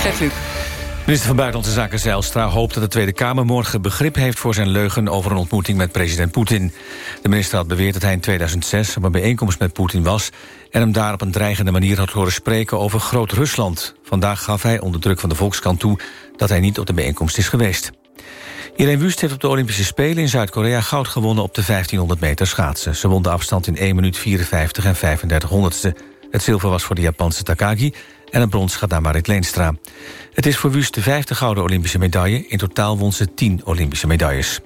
Geef Luc. Minister van Buitenlandse Zaken Zijlstra hoopt dat de Tweede Kamer morgen begrip heeft voor zijn leugen over een ontmoeting met president Poetin. De minister had beweerd dat hij in 2006 op een bijeenkomst met Poetin was en hem daar op een dreigende manier had horen spreken over Groot-Rusland. Vandaag gaf hij onder druk van de Volkskrant toe dat hij niet op de bijeenkomst is geweest. Irene Wust heeft op de Olympische Spelen in Zuid-Korea goud gewonnen op de 1500 meter schaatsen. Ze won de afstand in 1 minuut 54 en 35 honderdste. Het zilver was voor de Japanse Takagi en het brons gaat naar Marit Leenstra. Het is voor Wust de vijfde gouden Olympische medaille. In totaal won ze 10 Olympische medailles.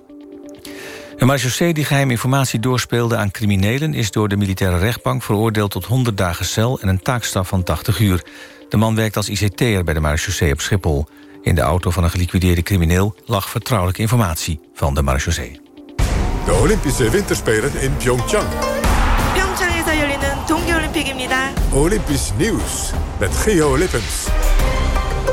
Een marechaussee die geheime informatie doorspeelde aan criminelen... is door de militaire rechtbank veroordeeld tot 100 dagen cel... en een taakstraf van 80 uur. De man werkt als ICT'er bij de marechaussee op Schiphol. In de auto van een geliquideerde crimineel lag vertrouwelijke informatie van de marechaussee. De Olympische Winterspelen in Pyeongchang. 평창에서 열리는 동계올림픽입니다. Olympisch nieuws met Geo Lippens.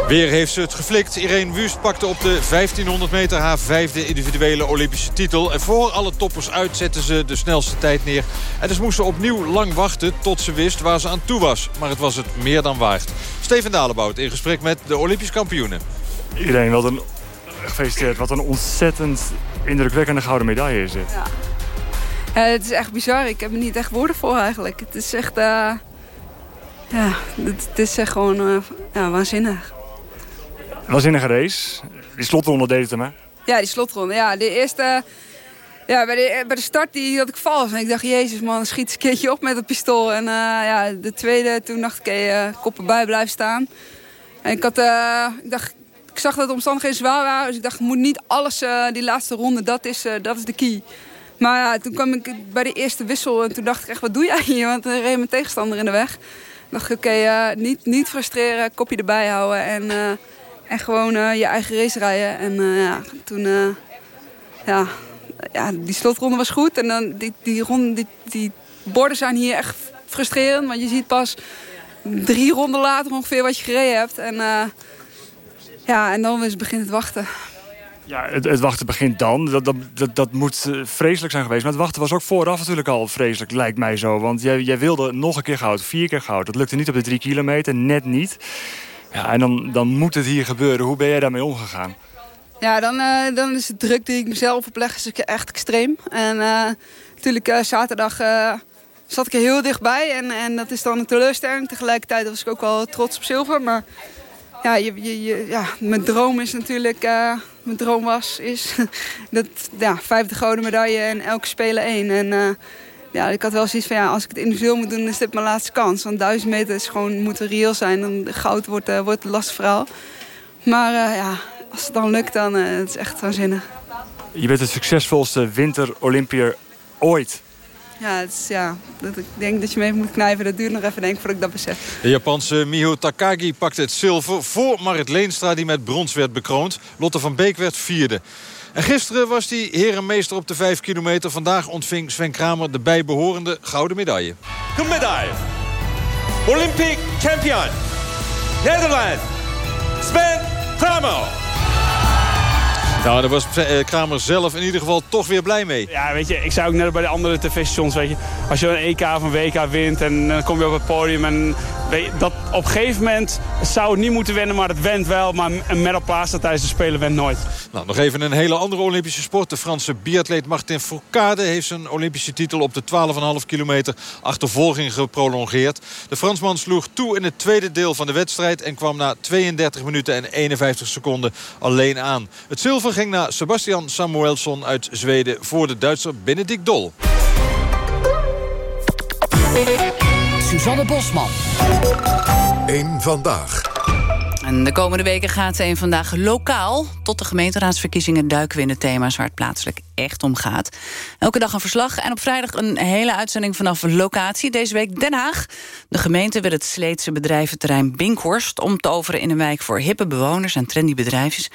Weer heeft ze het geflikt. Irene Wust pakte op de 1500 meter haar vijfde individuele Olympische titel. En voor alle toppers uit zetten ze de snelste tijd neer. En dus moest ze opnieuw lang wachten tot ze wist waar ze aan toe was. Maar het was het meer dan waard. Steven Dalebout in gesprek met de Olympisch kampioenen. Iedereen, wat een, gefeliciteerd. Wat een ontzettend indrukwekkende gouden medaille is dit. Ja. ja, het is echt bizar. Ik heb er niet echt woorden voor eigenlijk. Het is echt... Uh, ja, het, het, is echt gewoon uh, ja, waanzinnig. Waanzinnige race. Die slotronde deed het hem, hè? Ja, die slotronde. Ja, de eerste... Ja, bij de, bij de start die had ik vals. En ik dacht, jezus man, schiet eens een keertje op met het pistool. En uh, ja, de tweede, toen dacht ik, uh, koppen bij blijven staan. En ik had, uh, ik dacht, ik zag dat de omstandigheden zwaar waren. Dus ik dacht, ik moet niet alles, die laatste ronde, dat is, dat is de key. Maar ja, toen kwam ik bij de eerste wissel en toen dacht ik echt, wat doe jij hier? Want er reed mijn tegenstander in de weg. Dacht ik, oké, okay, niet, niet frustreren, kopje erbij houden en... En gewoon uh, je eigen race rijden. En ja, toen... Ja, ja, die slotronde was goed. En dan die, die, ronde, die, die borden zijn hier echt frustrerend. Want je ziet pas drie ronden later ongeveer wat je gereden hebt. En, ja, en dan is, begint het wachten. Ja, het, het wachten begint dan. Dat, dat, dat, dat moet vreselijk zijn geweest. Maar het wachten was ook vooraf natuurlijk al vreselijk, lijkt mij zo. Want jij, jij wilde nog een keer goud, vier keer goud. Dat lukte niet op de drie kilometer, net niet. Ja, en dan, dan moet het hier gebeuren. Hoe ben jij daarmee omgegaan? Ja, dan, uh, dan is de druk die ik mezelf opleg is echt extreem. En uh, natuurlijk zaterdag zat ik er heel dichtbij. En, en dat is dan een teleurstelling. Tegelijkertijd was ik ook wel trots op zilver. Maar ja, je, je, ja mijn droom is natuurlijk... Uh, mijn droom was, is *laughs* dat ja, vijfde gouden medaille en elke speler één. En uh, ja, ik had wel zoiets van, ja, als ik het individueel moet doen, is dit mijn laatste kans. Want duizend meter is gewoon, moet reëel zijn. Dan goud wordt, uh, wordt een lastig verhaal. Maar ja, als het dan lukt, dan het is echt waanzinnig. Je bent het succesvolste winter-Olympiër ooit. Ja, het is, ja dat, ik denk dat je me even moet knijpen. Dat duurt nog even, denk ik, voordat ik dat besef. De Japanse Miho Takagi pakte het zilver voor Marit Leenstra... die met brons werd bekroond. Lotte van Beek werd vierde. En gisteren was hij herenmeester op de 5 kilometer. Vandaag ontving Sven Kramer de bijbehorende gouden medaille. Gold medaille. Olympic champion. Nederland. Sven Kramer. Nou, daar was Kramer zelf in ieder geval toch weer blij mee. Ja, weet je, ik zei ook net bij de andere tv-stations, weet je... als je een EK of een WK wint en dan kom je op het podium... en weet je, dat op een gegeven moment zou het niet moeten wennen, maar het went wel. Maar een medal plaatsen tijdens de Spelen went nooit. Nou, nog even een hele andere Olympische sport. De Franse biatleet Martin Fourcade heeft zijn Olympische titel... op de 12,5 kilometer achtervolging geprolongeerd. De Fransman sloeg toe in het tweede deel van de wedstrijd... en kwam na 32 minuten en 51 seconden alleen aan. Het zilver ging naar Sebastian Samuelsson uit Zweden... voor de Duitser Benedikt Dol. Suzanne Bosman. Eén vandaag. En de komende weken gaat een vandaag lokaal. Tot de gemeenteraadsverkiezingen duiken we in de thema's waar het plaatselijk echt om gaat. Elke dag een verslag en op vrijdag een hele uitzending vanaf locatie. Deze week Den Haag. De gemeente wil het Sleetse bedrijventerrein Binkhorst omtoveren in een wijk voor hippe bewoners en trendy bedrijfjes.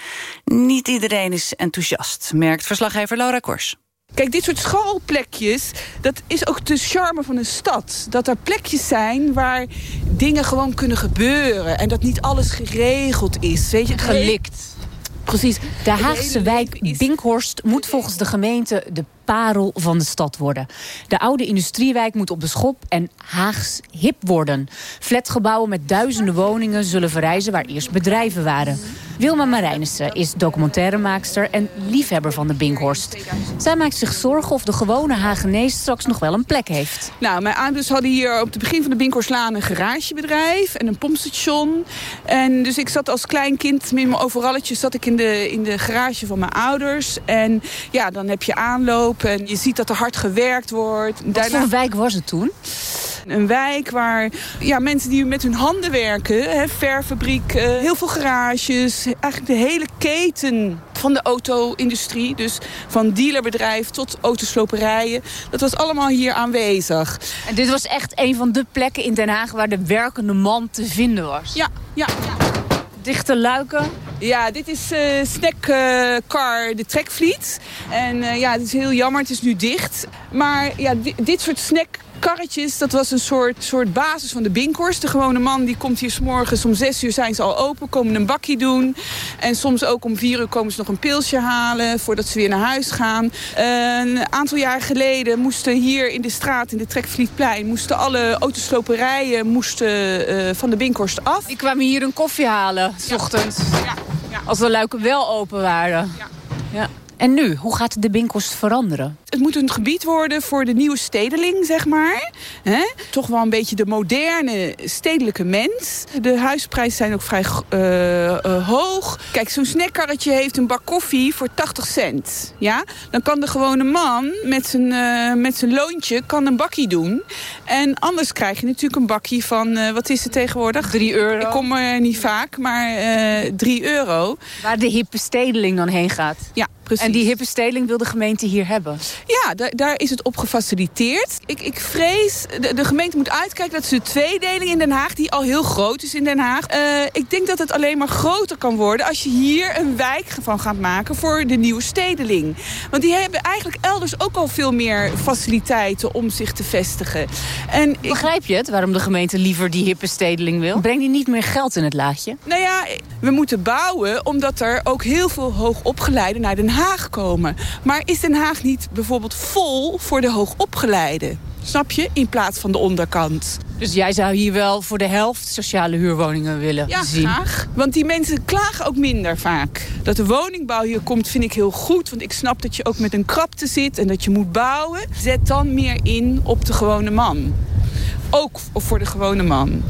Niet iedereen is enthousiast, merkt verslaggever Laura Kors. Kijk, dit soort schoolplekjes, dat is ook de charme van een stad. Dat er plekjes zijn waar dingen gewoon kunnen gebeuren. En dat niet alles geregeld is. Weet je, gelikt. Precies. De Haagse wijk Binkhorst moet volgens de gemeente de parel van de stad worden. De oude industriewijk moet op de schop en Haags hip worden. Flatgebouwen met duizenden woningen zullen verrijzen waar eerst bedrijven waren. Wilma Marijnissen is documentairemaakster en liefhebber van de Binkhorst. Zij maakt zich zorgen of de gewone Hagenees straks nog wel een plek heeft. Nou, mijn ouders hadden hier op het begin van de Binkhorstlaan een garagebedrijf en een pompstation. En dus ik zat als klein kind met mijn overalletje zat ik in de, in de garage van mijn ouders. En ja, dan heb je aanloop en je ziet dat er hard gewerkt wordt. Wat Daarna... voor een wijk was het toen? Een wijk waar ja, mensen die met hun handen werken, hè, verfabriek, uh, heel veel garages. Eigenlijk de hele keten van de auto-industrie. Dus van dealerbedrijf tot autosloperijen. Dat was allemaal hier aanwezig. En dit was echt een van de plekken in Den Haag waar de werkende man te vinden was? Ja, ja. ja. Dichte luiken? Ja, dit is uh, snackcar uh, de Trekvliet. En uh, ja, het is heel jammer, het is nu dicht. Maar ja, dit soort snack karretjes, dat was een soort, soort basis van de Binkhorst. De gewone man die komt hier s morgens om zes uur zijn ze al open, komen een bakkie doen. En soms ook om vier uur komen ze nog een pilsje halen voordat ze weer naar huis gaan. een aantal jaar geleden moesten hier in de straat, in de Trekvlietplein, moesten alle autosloperijen moesten, uh, van de Binkhorst af. Die kwamen hier een koffie halen, s ochtends. Ja. Ja. Als de luiken wel open waren. Ja. En nu, hoe gaat de Binkhorst veranderen? Het moet een gebied worden voor de nieuwe stedeling, zeg maar. He? Toch wel een beetje de moderne stedelijke mens. De huisprijzen zijn ook vrij uh, uh, hoog. Kijk, zo'n snackkarretje heeft een bak koffie voor 80 cent. Ja? Dan kan de gewone man met zijn, uh, met zijn loontje kan een bakkie doen. En anders krijg je natuurlijk een bakkie van, wat is het tegenwoordig? 3 euro. Ik kom er niet vaak, maar 3 euro. Waar de hippe stedeling dan heen gaat. Ja, Precies. En die hippe stedeling wil de gemeente hier hebben? Ja, daar is het op gefaciliteerd. Ik, ik vrees, de, de, gemeente moet uitkijken dat ze de tweedeling in Den Haag... die al heel groot is in Den Haag... Uh, ik denk dat het alleen maar groter kan worden... als je hier een wijk van gaat maken voor de nieuwe stedeling. Want die hebben eigenlijk elders ook al veel meer faciliteiten... om zich te vestigen. En Begrijp je het, waarom de gemeente liever die hippe stedeling wil? Brengt die niet meer geld in het laadje? Nou ja, we moeten bouwen omdat er ook heel veel hoogopgeleiden naar Den Haag komen. Maar is Den Haag niet bijvoorbeeld vol voor de hoogopgeleiden? snap je? In plaats van de onderkant. Dus jij zou hier wel voor de helft sociale huurwoningen willen ja, zien? graag. Want die mensen klagen ook minder vaak. Dat de woningbouw hier komt vind ik heel goed. Want ik snap dat je ook met een krapte zit en dat je moet bouwen. Zet dan meer in op de gewone man. Ook voor de gewone man.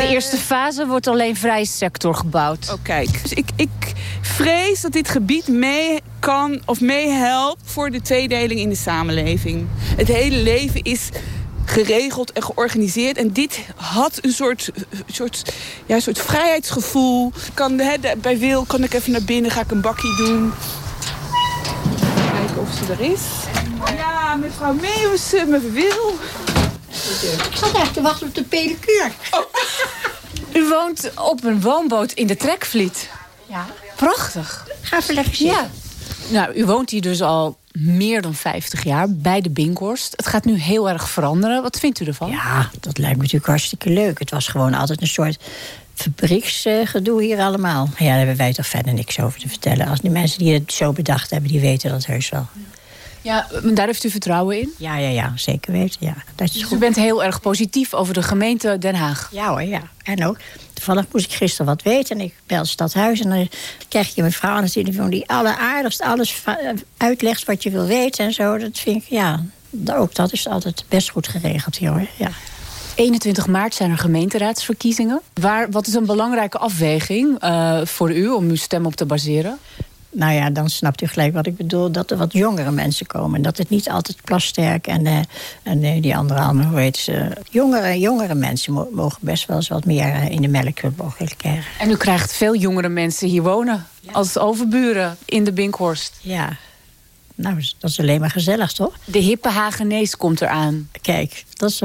De eerste fase wordt alleen vrije sector gebouwd. Oh, kijk. Dus ik, ik vrees dat dit gebied mee kan of meehelpt voor de tweedeling in de samenleving. Het hele leven is geregeld en georganiseerd. En dit had een soort, soort, ja, soort vrijheidsgevoel. Kan, hè, bij Wil kan ik even naar binnen, ga ik een bakje doen. Kijken of ze er is. Ja, mevrouw Meeuwissen, met Wil. Ik zat echt te wachten op de pedicure. U woont op een woonboot in de Trekvliet. Ja. Prachtig. Ga even lekker zitten. Ja. Nou, u woont hier dus al meer dan 50 jaar bij de Binkhorst. Het gaat nu heel erg veranderen. Wat vindt u ervan? Ja, dat lijkt me natuurlijk hartstikke leuk. Het was gewoon altijd een soort fabrieksgedoe hier allemaal. Ja, daar hebben wij toch verder niks over te vertellen. Als die mensen die het zo bedacht hebben, die weten dat heus wel. Ja, daar heeft u vertrouwen in? Ja, ja, ja, zeker weten. Ja. Dat is Dus goed. u bent heel erg positief over de gemeente Den Haag? Ja hoor, ja. En ook, toevallig moest ik gisteren wat weten. En ik bel het stadhuis en dan krijg je een vrouw aan de telefoon... die alleraardigst alles uitlegt wat je wil weten en zo. Dat vind ik, ja, ook dat is altijd best goed geregeld hier hoor. Ja. 21 maart zijn er gemeenteraadsverkiezingen. Waar, wat is een belangrijke afweging eh, voor u om uw stem op te baseren? Nou ja, dan snapt u gelijk wat ik bedoel. Dat er wat jongere mensen komen. Dat het niet altijd Plasterk en, eh, en eh, die andere allemaal, hoe heet ze. Jongere, jongere mensen mo- mogen best wel eens wat meer eh, in de melk mogelijk krijgen. En u krijgt veel jongere mensen hier wonen. Als overburen in de Binkhorst. Ja. Nou, dat is alleen maar gezellig, toch? De hippe Hagenees komt eraan. Kijk, dat is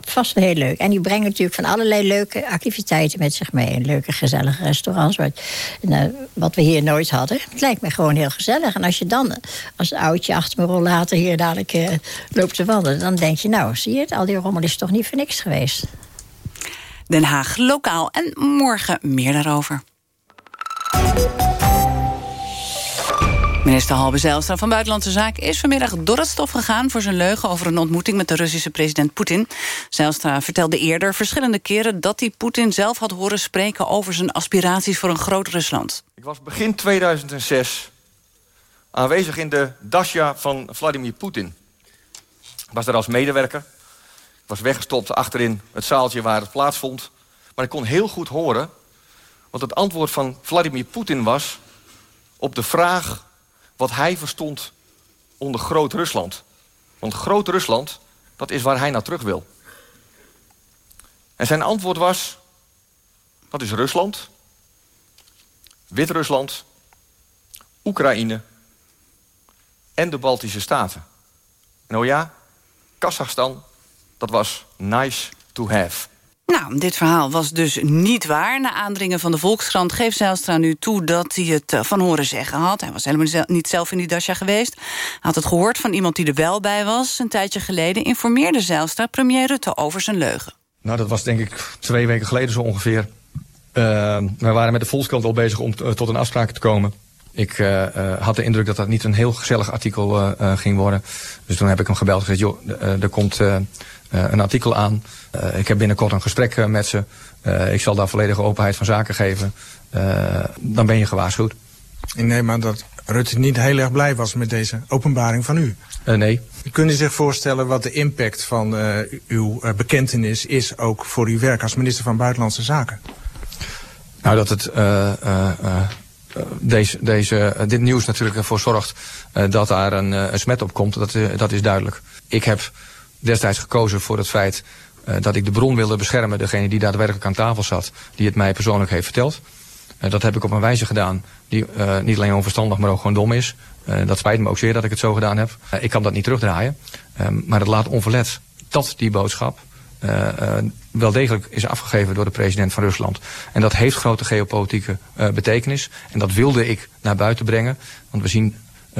vast heel leuk. En die brengen natuurlijk van allerlei leuke activiteiten met zich mee. Leuke, gezellige restaurants. Wat, eh, wat we hier nooit hadden. Het lijkt me gewoon heel gezellig. En als je dan als oudje achter mijn rollator hier dadelijk eh, loopt te wandelen... dan denk je, nou, zie je het? Al die rommel is toch niet voor niks geweest. Den Haag lokaal en morgen meer daarover. Minister Halbe Zijlstra van Buitenlandse Zaken is vanmiddag door het stof gegaan voor zijn leugen over een ontmoeting met de Russische president Poetin. Zijlstra vertelde eerder verschillende keren dat hij Poetin zelf had horen spreken over zijn aspiraties voor een groot Rusland. Ik was begin 2006 aanwezig in de Dasha van Vladimir Poetin. Ik was daar als medewerker. Ik was weggestopt achterin het zaaltje waar het plaatsvond. Maar ik kon heel goed horen wat het antwoord van Vladimir Poetin was... op de vraag wat hij verstond onder Groot-Rusland. Want Groot-Rusland, dat is waar hij naar terug wil. En zijn antwoord was... dat is Rusland, Wit-Rusland, Oekraïne en de Baltische Staten. En oh ja, Kazachstan, dat was nice to have. Nou, dit verhaal was dus niet waar. Na aandringen van de Volkskrant geeft Zijlstra nu toe dat hij het eh, van horen zeggen had. Hij was helemaal niet zelf in die dasha geweest. Hij had het gehoord van iemand die er wel bij was. Een tijdje geleden informeerde Zijlstra premier Rutte over zijn leugen. Nou, dat was denk ik twee weken geleden zo ongeveer. Uh, we waren met de Volkskrant al bezig om uh, tot een afspraak te komen. Ik had de indruk dat dat niet een heel gezellig artikel ging worden. Dus toen heb ik hem gebeld en gezegd, joh, er komt een artikel aan. ik heb binnenkort een gesprek met ze. ik zal daar volledige openheid van zaken geven. dan ben je gewaarschuwd. Ik neem aan dat Rutte niet heel erg blij was met deze openbaring van u. nee. Kunt u zich voorstellen wat de impact van uw bekentenis is... ook voor uw werk als minister van Buitenlandse Zaken? Nou, dat het... Uh, uh, uh, deze, deze, dit nieuws natuurlijk ervoor zorgt dat daar een, een smet op komt. Dat, dat is duidelijk. Ik heb destijds gekozen voor het feit dat ik de bron wilde beschermen. Degene die daadwerkelijk aan tafel zat, die het mij persoonlijk heeft verteld. dat heb ik op een wijze gedaan die niet alleen onverstandig, maar ook gewoon dom is. dat spijt me ook zeer dat ik het zo gedaan heb. ik kan dat niet terugdraaien. maar het laat onverlet dat die boodschap wel degelijk is afgegeven door de president van Rusland. En dat heeft grote geopolitieke betekenis. En dat wilde ik naar buiten brengen. Want we zien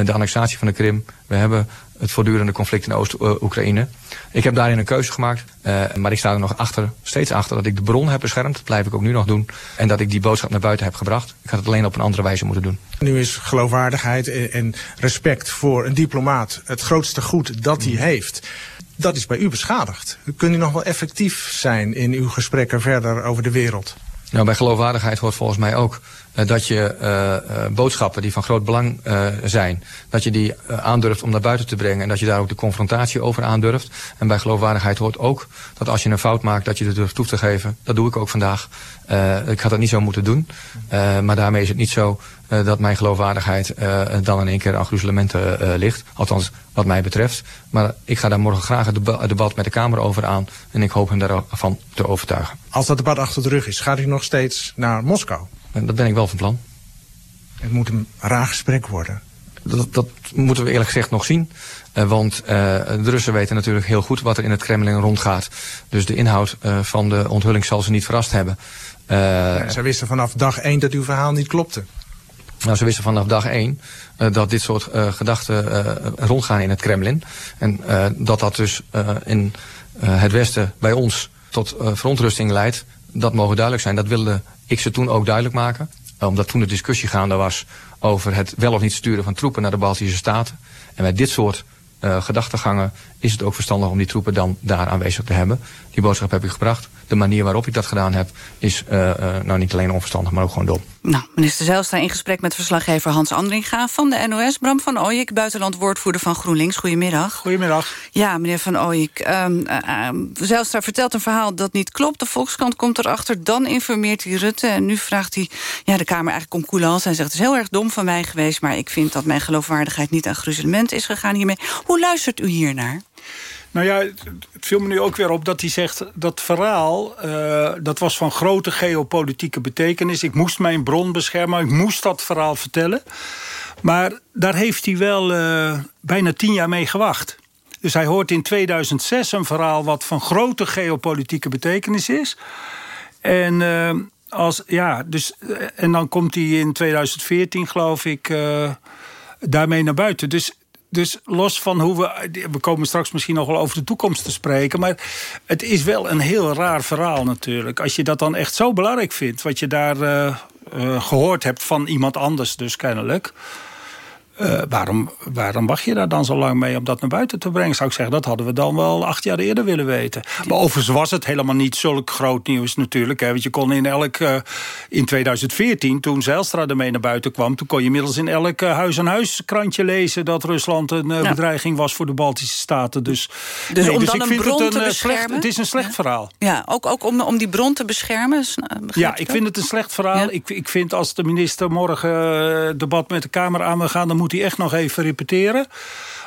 de annexatie van de Krim. We hebben het voortdurende conflict in Oost-Oekraïne. Ik heb daarin een keuze gemaakt. Uh, maar ik sta er nog achter, steeds achter dat ik de bron heb beschermd. Dat blijf ik ook nu nog doen. En dat ik die boodschap naar buiten heb gebracht. Ik had het alleen op een andere wijze moeten doen. Nu is geloofwaardigheid en respect voor een diplomaat het grootste goed dat hij heeft. Dat is bij u beschadigd. Kunt u nog wel effectief zijn in uw gesprekken verder over de wereld? Nou, bij geloofwaardigheid hoort volgens mij ook dat je uh, uh, boodschappen die van groot belang zijn, dat je die aandurft om naar buiten te brengen en dat je daar ook de confrontatie over aandurft. En bij geloofwaardigheid hoort ook dat als je een fout maakt, dat je het durft toe te geven. Dat doe ik ook vandaag. ik had dat niet zo moeten doen, maar daarmee is het niet zo dat mijn geloofwaardigheid dan in één keer aan gruzelementen ligt. Althans, wat mij betreft. Maar ik ga daar morgen graag het debat met de Kamer over aan en ik hoop hem daarvan te overtuigen. Als dat debat achter de rug is, gaat u nog steeds naar Moskou? En dat ben ik wel van plan. Het moet een raar gesprek worden. Dat, dat moeten we eerlijk gezegd nog zien. Uh, want uh, de Russen weten natuurlijk heel goed wat er in het Kremlin rondgaat. Dus de inhoud uh, van de onthulling zal ze niet verrast hebben. Ja, ze wisten vanaf dag één dat uw verhaal niet klopte. Nou, ze wisten vanaf dag één dat dit soort gedachten rondgaan in het Kremlin. En dat dat dus in het Westen bij ons tot verontrusting leidt. Dat mogen duidelijk zijn. Dat wilde ik ze toen ook duidelijk maken. Omdat toen de discussie gaande was over het wel of niet sturen van troepen naar de Baltische Staten. En bij dit soort uh, gedachtegangen is het ook verstandig om die troepen dan daar aanwezig te hebben. Die boodschap heb ik gebracht. De manier waarop ik dat gedaan heb is uh, uh, nou niet alleen onverstandig, maar ook gewoon dom. Nou, minister Zijlstra in gesprek met verslaggever Hans Andringa van de NOS. Bram van Ooyek, buitenlandwoordvoerder van GroenLinks. Goedemiddag. Goedemiddag. Ja, meneer van Ooyek. Um, uh, Zijlstra vertelt een verhaal dat niet klopt. De Volkskrant komt erachter, dan informeert hij Rutte. En nu vraagt hij ja, de Kamer eigenlijk om coulance. Hij zegt, het is heel erg dom van mij geweest... maar ik vind dat mijn geloofwaardigheid niet aan gruzelement is gegaan hiermee. Hoe luistert u hiernaar? Nou ja, het viel me nu ook weer op dat hij zegt... dat verhaal, uh, dat was van grote geopolitieke betekenis. Ik moest mijn bron beschermen, ik moest dat verhaal vertellen. Maar daar heeft hij wel uh, bijna tien jaar mee gewacht. Dus hij hoort in 2006 een verhaal wat van grote geopolitieke betekenis is. En... Uh, als, ja, dus, en dan komt hij in 2014, geloof ik, daarmee naar buiten. Dus dus los van hoe we... We komen straks misschien nog wel over de toekomst te spreken... maar het is wel een heel raar verhaal natuurlijk. Als je dat dan echt zo belangrijk vindt... wat je daar uh, uh, gehoord hebt van iemand anders dus kennelijk... Uh, waarom, waarom wacht je daar dan zo lang mee om dat naar buiten te brengen? Zou ik zeggen, dat hadden we dan wel acht jaar eerder willen weten. Maar overigens was het helemaal niet zulk groot nieuws natuurlijk. Hè, want je kon in elk... Uh, in 2014, toen Zijlstra ermee naar buiten kwam... toen kon je inmiddels in elk uh, huis-aan-huis krantje lezen... dat Rusland een bedreiging was voor de Baltische Staten. Dus, dus nee, om dus dan ik een bron het te een, beschermen? Slecht, het is een slecht ja. verhaal. Ja, ook, ook om, om die bron te beschermen? Ja, ik vind het een slecht verhaal. Ja. Ik, ik vind als de minister morgen debat met de Kamer aan wil gaan... dan moet hij echt nog even repeteren.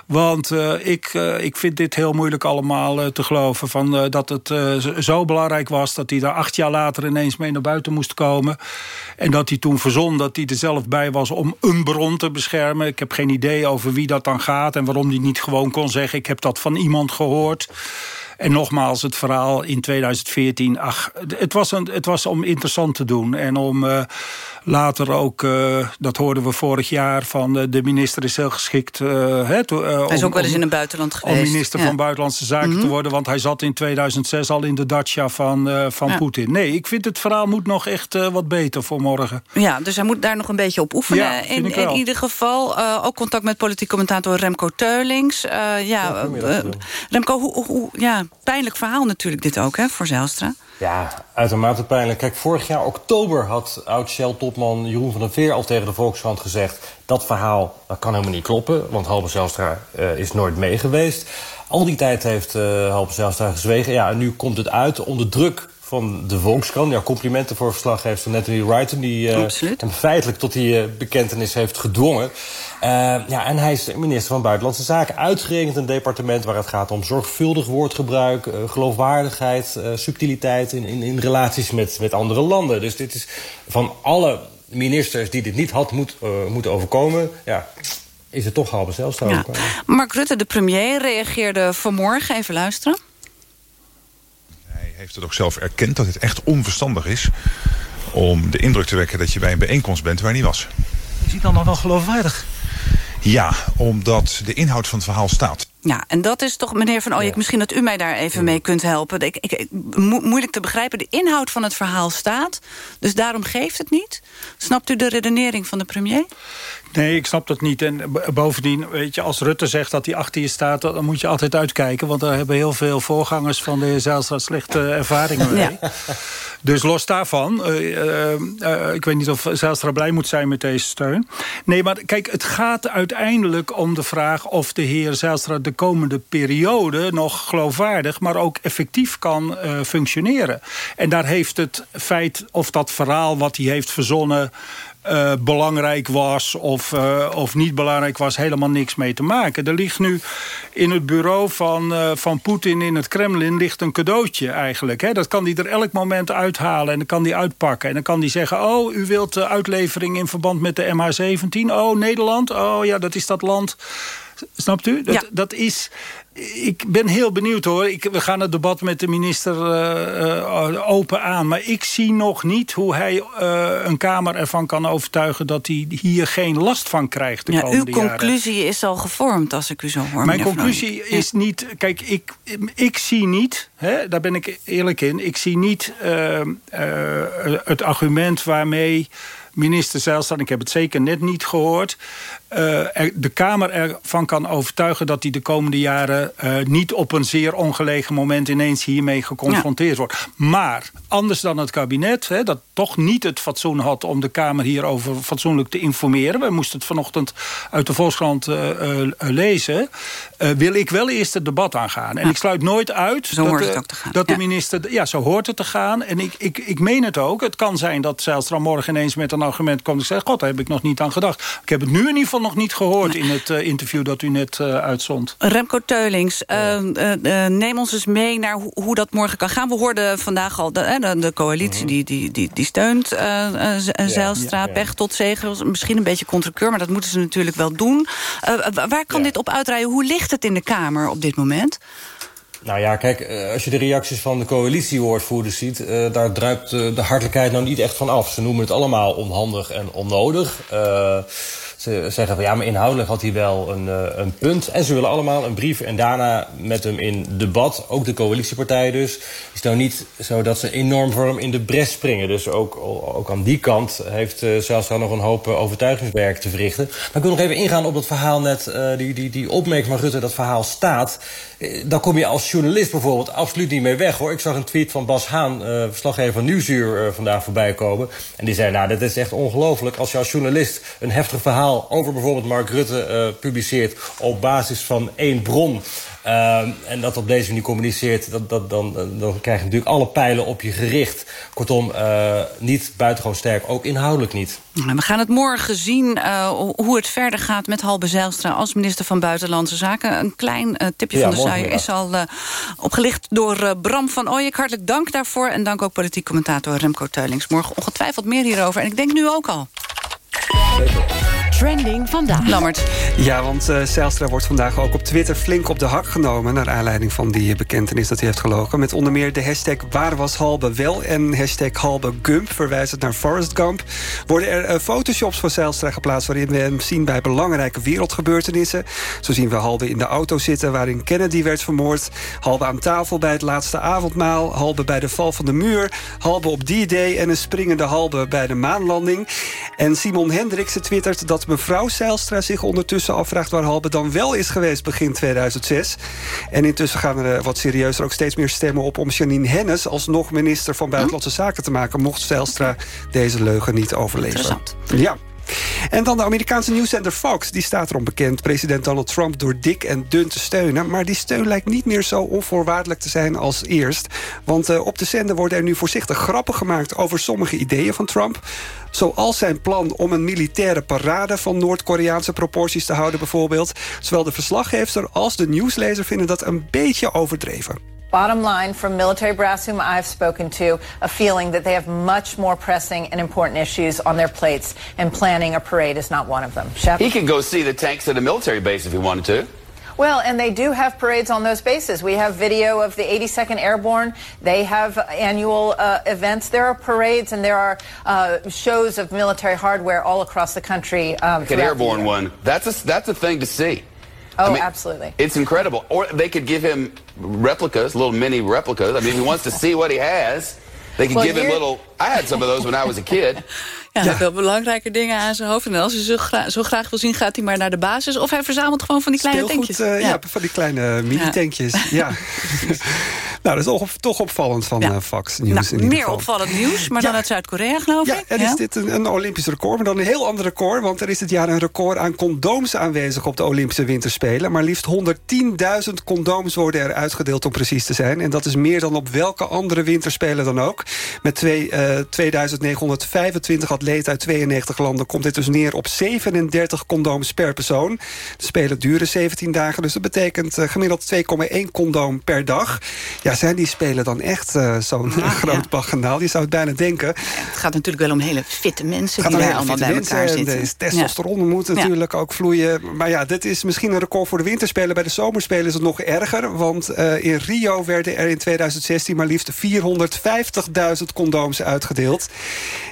Want uh, ik, uh, ik vind dit heel moeilijk allemaal uh, te geloven. Van, dat het zo belangrijk was dat hij daar acht jaar later ineens mee naar buiten moest komen. En dat hij toen verzon dat hij er zelf bij was om een bron te beschermen. Ik heb geen idee over wie dat dan gaat. En waarom hij niet gewoon kon zeggen ik heb dat van iemand gehoord. En nogmaals, het verhaal in 2014. Ach, het was, een, het was om interessant te doen. En om uh, later ook, uh, dat hoorden we vorig jaar... van uh, de minister is heel geschikt... He, to, hij is om, ook wel eens in het buitenland geweest. Om minister ja. van Buitenlandse Zaken mm -hmm. te worden. Want hij zat in 2006 al in de dacia van, van ja. Poetin. Nee, ik vind het verhaal moet nog echt wat beter voor morgen. Ja, dus hij moet daar nog een beetje op oefenen. Ja, in, in ieder geval ook contact met politiek commentator Remco Teulings. ja, Remco, hoe... hoe ja, pijnlijk verhaal natuurlijk dit ook, hè, voor Zijlstra. Ja, uitermate pijnlijk. Kijk, vorig jaar oktober had oud-Shell-topman Jeroen van der Veer... al tegen de Volkskrant gezegd... dat verhaal dat kan helemaal niet kloppen... want Halbe Zijlstra uh, is nooit mee geweest. Al die tijd heeft uh, Halbe Zijlstra gezwegen. Ja, en nu komt het uit onder druk van de Volkskrant. Ja, complimenten voor verslaggever Natalie Wrighton... die uh, hem feitelijk tot die uh, bekentenis heeft gedwongen. Uh, ja, en hij is minister van Buitenlandse Zaken. Uitgerekend een departement waar het gaat om zorgvuldig woordgebruik... Geloofwaardigheid, subtiliteit in, in, in relaties met, met andere landen. Dus dit is van alle ministers die dit niet had moet, moeten overkomen... Ja, is het toch halve zelfs ja. Mark Rutte, de premier, reageerde vanmorgen. Even luisteren. Hij heeft het ook zelf erkend dat het echt onverstandig is... om de indruk te wekken dat je bij een bijeenkomst bent waar hij niet was. Is hij dan nog wel geloofwaardig? Ja, omdat de inhoud van het verhaal staat. Ja, en dat is toch, meneer Van Ooyek, misschien dat u mij daar even mee kunt helpen. Ik, ik, moeilijk te begrijpen, de inhoud van het verhaal staat. Dus daarom geeft het niet. Snapt u de redenering van de premier? Nee, ik snap dat niet. En bovendien, weet je, als Rutte zegt dat hij achter je staat... dan moet je altijd uitkijken. Want daar hebben heel veel voorgangers van de heer Zijlstra slechte ervaringen mee. Ja. *laughs* Dus los daarvan, uh, uh, ik weet niet of Zijlstra blij moet zijn met deze steun. Nee, maar kijk, het gaat uiteindelijk om de vraag... of de heer Zijlstra de komende periode nog geloofwaardig... maar ook effectief kan functioneren. En daar heeft het feit of dat verhaal wat hij heeft verzonnen... Uh, belangrijk was of, uh, of niet belangrijk was, helemaal niks mee te maken. Er ligt nu in het bureau van, uh, van Poetin in het Kremlin ligt een cadeautje eigenlijk. Hè? Dat kan hij er elk moment uithalen en dan kan hij uitpakken. En dan kan hij zeggen, oh, u wilt de uitlevering in verband met de MH17. Oh, Nederland, oh ja, dat is dat land. Snapt u? Dat, ja. dat is ik ben heel benieuwd hoor. Ik, we gaan het debat met de minister uh, uh, open aan. Maar ik zie nog niet hoe hij uh, een Kamer ervan kan overtuigen... dat hij hier geen last van krijgt de ja, komende Uw conclusie is al gevormd, als ik u zo hoor. Mijn conclusie is niet... Kijk, ik, ik zie niet, hè, daar ben ik eerlijk in... ik zie niet het argument waarmee minister Zijlstra, ik heb het zeker net niet gehoord... Uh, de Kamer ervan kan overtuigen dat hij de komende jaren... Uh, niet op een zeer ongelegen moment ineens hiermee geconfronteerd ja. wordt. Maar anders dan het kabinet, hè, dat toch niet het fatsoen had... om de Kamer hierover fatsoenlijk te informeren. We moesten het vanochtend uit de Volkskrant uh, lezen. wil ik wel eerst het debat aangaan. En ja. ik sluit nooit uit zo dat, hoort het ook te gaan. dat ja. de minister... Ja, zo hoort het te gaan. En ik, ik, ik meen het ook. Het kan zijn dat Zijlstra morgen ineens met een argument komt... en zegt, god, daar heb ik nog niet aan gedacht. Ik heb het nu in ieder geval nog niet gehoord in het uh, interview dat u net uh, uitzond. Remco Teulings, uh, neem ons eens mee naar hoe, hoe, dat morgen kan gaan. We hoorden vandaag al de, de, de coalitie die, die, die, die steunt Zijlstra, ja, ja, Pech tot zegen. Misschien een beetje contrakeur, maar dat moeten ze natuurlijk wel doen. waar kan dit op uitrijden? Hoe ligt het in de Kamer op dit moment? Nou ja, kijk, als je de reacties van de coalitiewoordvoerders ziet... Uh, daar druipt uh, de hartelijkheid nou niet echt van af. Ze noemen het allemaal onhandig en onnodig. Uh, ze zeggen van ja, maar inhoudelijk had hij wel een, uh, een punt. En ze willen allemaal een brief en daarna met hem in debat. Ook de coalitiepartijen dus. is nou niet zo dat ze enorm voor hem in de bres springen. Dus ook, ook aan die kant heeft uh, zelfs wel nog een hoop uh, overtuigingswerk te verrichten. Maar ik wil nog even ingaan op dat verhaal net. die, die, die opmerking van Rutte, dat verhaal staat. Dan kom je als journalist bijvoorbeeld absoluut niet mee weg hoor. Ik zag een tweet van Bas Haan, verslaggever van Nieuwsuur, vandaag voorbij komen. En die zei, nou, dat is echt ongelooflijk. Als je als journalist een heftig verhaal over bijvoorbeeld Mark Rutte uh, publiceert op basis van één bron. Uh, en dat op deze manier communiceert, dat, dat, dan, dan krijg je natuurlijk alle pijlen op je gericht. Kortom, uh, niet buitengewoon sterk, ook inhoudelijk niet. We gaan het morgen zien uh, hoe het verder gaat met Halbe Zijlstra... als minister van Buitenlandse Zaken. Een klein tipje ja, van de sluier is al opgelicht door Bram van Ooyek. Hartelijk dank daarvoor en dank ook politiek commentator Remco Teulings. Morgen ongetwijfeld meer hierover en ik denk nu ook al. Trending vandaag. Lammert. Ja, want uh, Zijlstra wordt vandaag ook op Twitter flink op de hak genomen... naar aanleiding van die bekentenis dat hij heeft gelogen. Met onder meer de hashtag waar was Halbe wel... en hashtag Halbe Gump, verwijzend naar Forrest Gump... worden er uh, photoshops van Zijlstra geplaatst... waarin we hem zien bij belangrijke wereldgebeurtenissen. Zo zien we Halbe in de auto zitten waarin Kennedy werd vermoord... Halbe aan tafel bij het laatste avondmaal... Halbe bij de val van de muur... Halbe op D-Day en een springende Halbe bij de maanlanding. En Simon Hendriksen twittert dat mevrouw Zijlstra zich ondertussen afvraagt... waar Halbe dan wel is geweest begin 2006. En intussen gaan er wat serieuzer ook steeds meer stemmen op... om Janine Hennis alsnog minister van Buitenlandse Zaken te maken... mocht Zijlstra deze leugen niet overleven. Ja. En dan de Amerikaanse nieuwszender Fox. Die staat erom bekend president Donald Trump door dik en dun te steunen. Maar die steun lijkt niet meer zo onvoorwaardelijk te zijn als eerst. Want uh, op de zender worden er nu voorzichtig grappen gemaakt... over sommige ideeën van Trump. Zoals zijn plan om een militaire parade van Noord-Koreaanse proporties te houden bijvoorbeeld. Zowel de verslaggever als de nieuwslezer vinden dat een beetje overdreven. Bottom line from military brass whom I've spoken to, a feeling that they have much more pressing and important issues on their plates, and planning a parade is not one of them. Shep? He could go see the tanks at a military base if he wanted to. Well, and they do have parades on those bases. We have video of the 82nd Airborne. They have annual uh, events. There are parades and there are uh, shows of military hardware all across the country. Um, Like an airborne one. That's a, that's a thing to see. Oh, absolutely. It's incredible. Or they could give him replicas, little mini replicas. I mean, if he wants to see what he has, they could Well, give him little. I had some of those when I was a kid. *laughs* Ja, hij heeft wel belangrijke dingen aan zijn hoofd. En als hij zo, gra- zo graag wil zien, gaat hij maar naar de basis. Of hij verzamelt gewoon van die kleine Speelgoed, tankjes. eh, ja. van die kleine mini-tankjes. Ja. *laughs* *laughs* nou, dat is toch, toch opvallend van eh, Fox News Nou, in ieder meer geval. opvallend nieuws, maar dan uit Zuid-Korea, geloof Ja, ik. en is dit een, een Olympisch record, maar dan een heel ander record. Want er is dit jaar een record aan condooms aanwezig op de Olympische Winterspelen. Maar liefst 110.000 condooms worden er uitgedeeld om precies te zijn. En dat is meer dan op welke andere winterspelen dan ook. Met twee, eh, 2925 atleten uit 92 landen komt dit dus neer op 37 condooms per persoon. De Spelen duren 17 dagen, dus dat betekent eh, gemiddeld 2,1 condoom per dag. Ja, zijn die Spelen dan echt eh, zo'n *laughs* groot baganaal? Je zou het bijna denken. Het gaat natuurlijk wel om hele fitte mensen die daar allemaal bij elkaar zitten. De testosteron moet Ja. natuurlijk ook vloeien. Maar ja, dit is misschien een record voor de winterspelen. Bij de zomerspelen is het nog erger. Want eh, in Rio werden er in 2016 maar liefst 450.000 condooms uitgedeeld.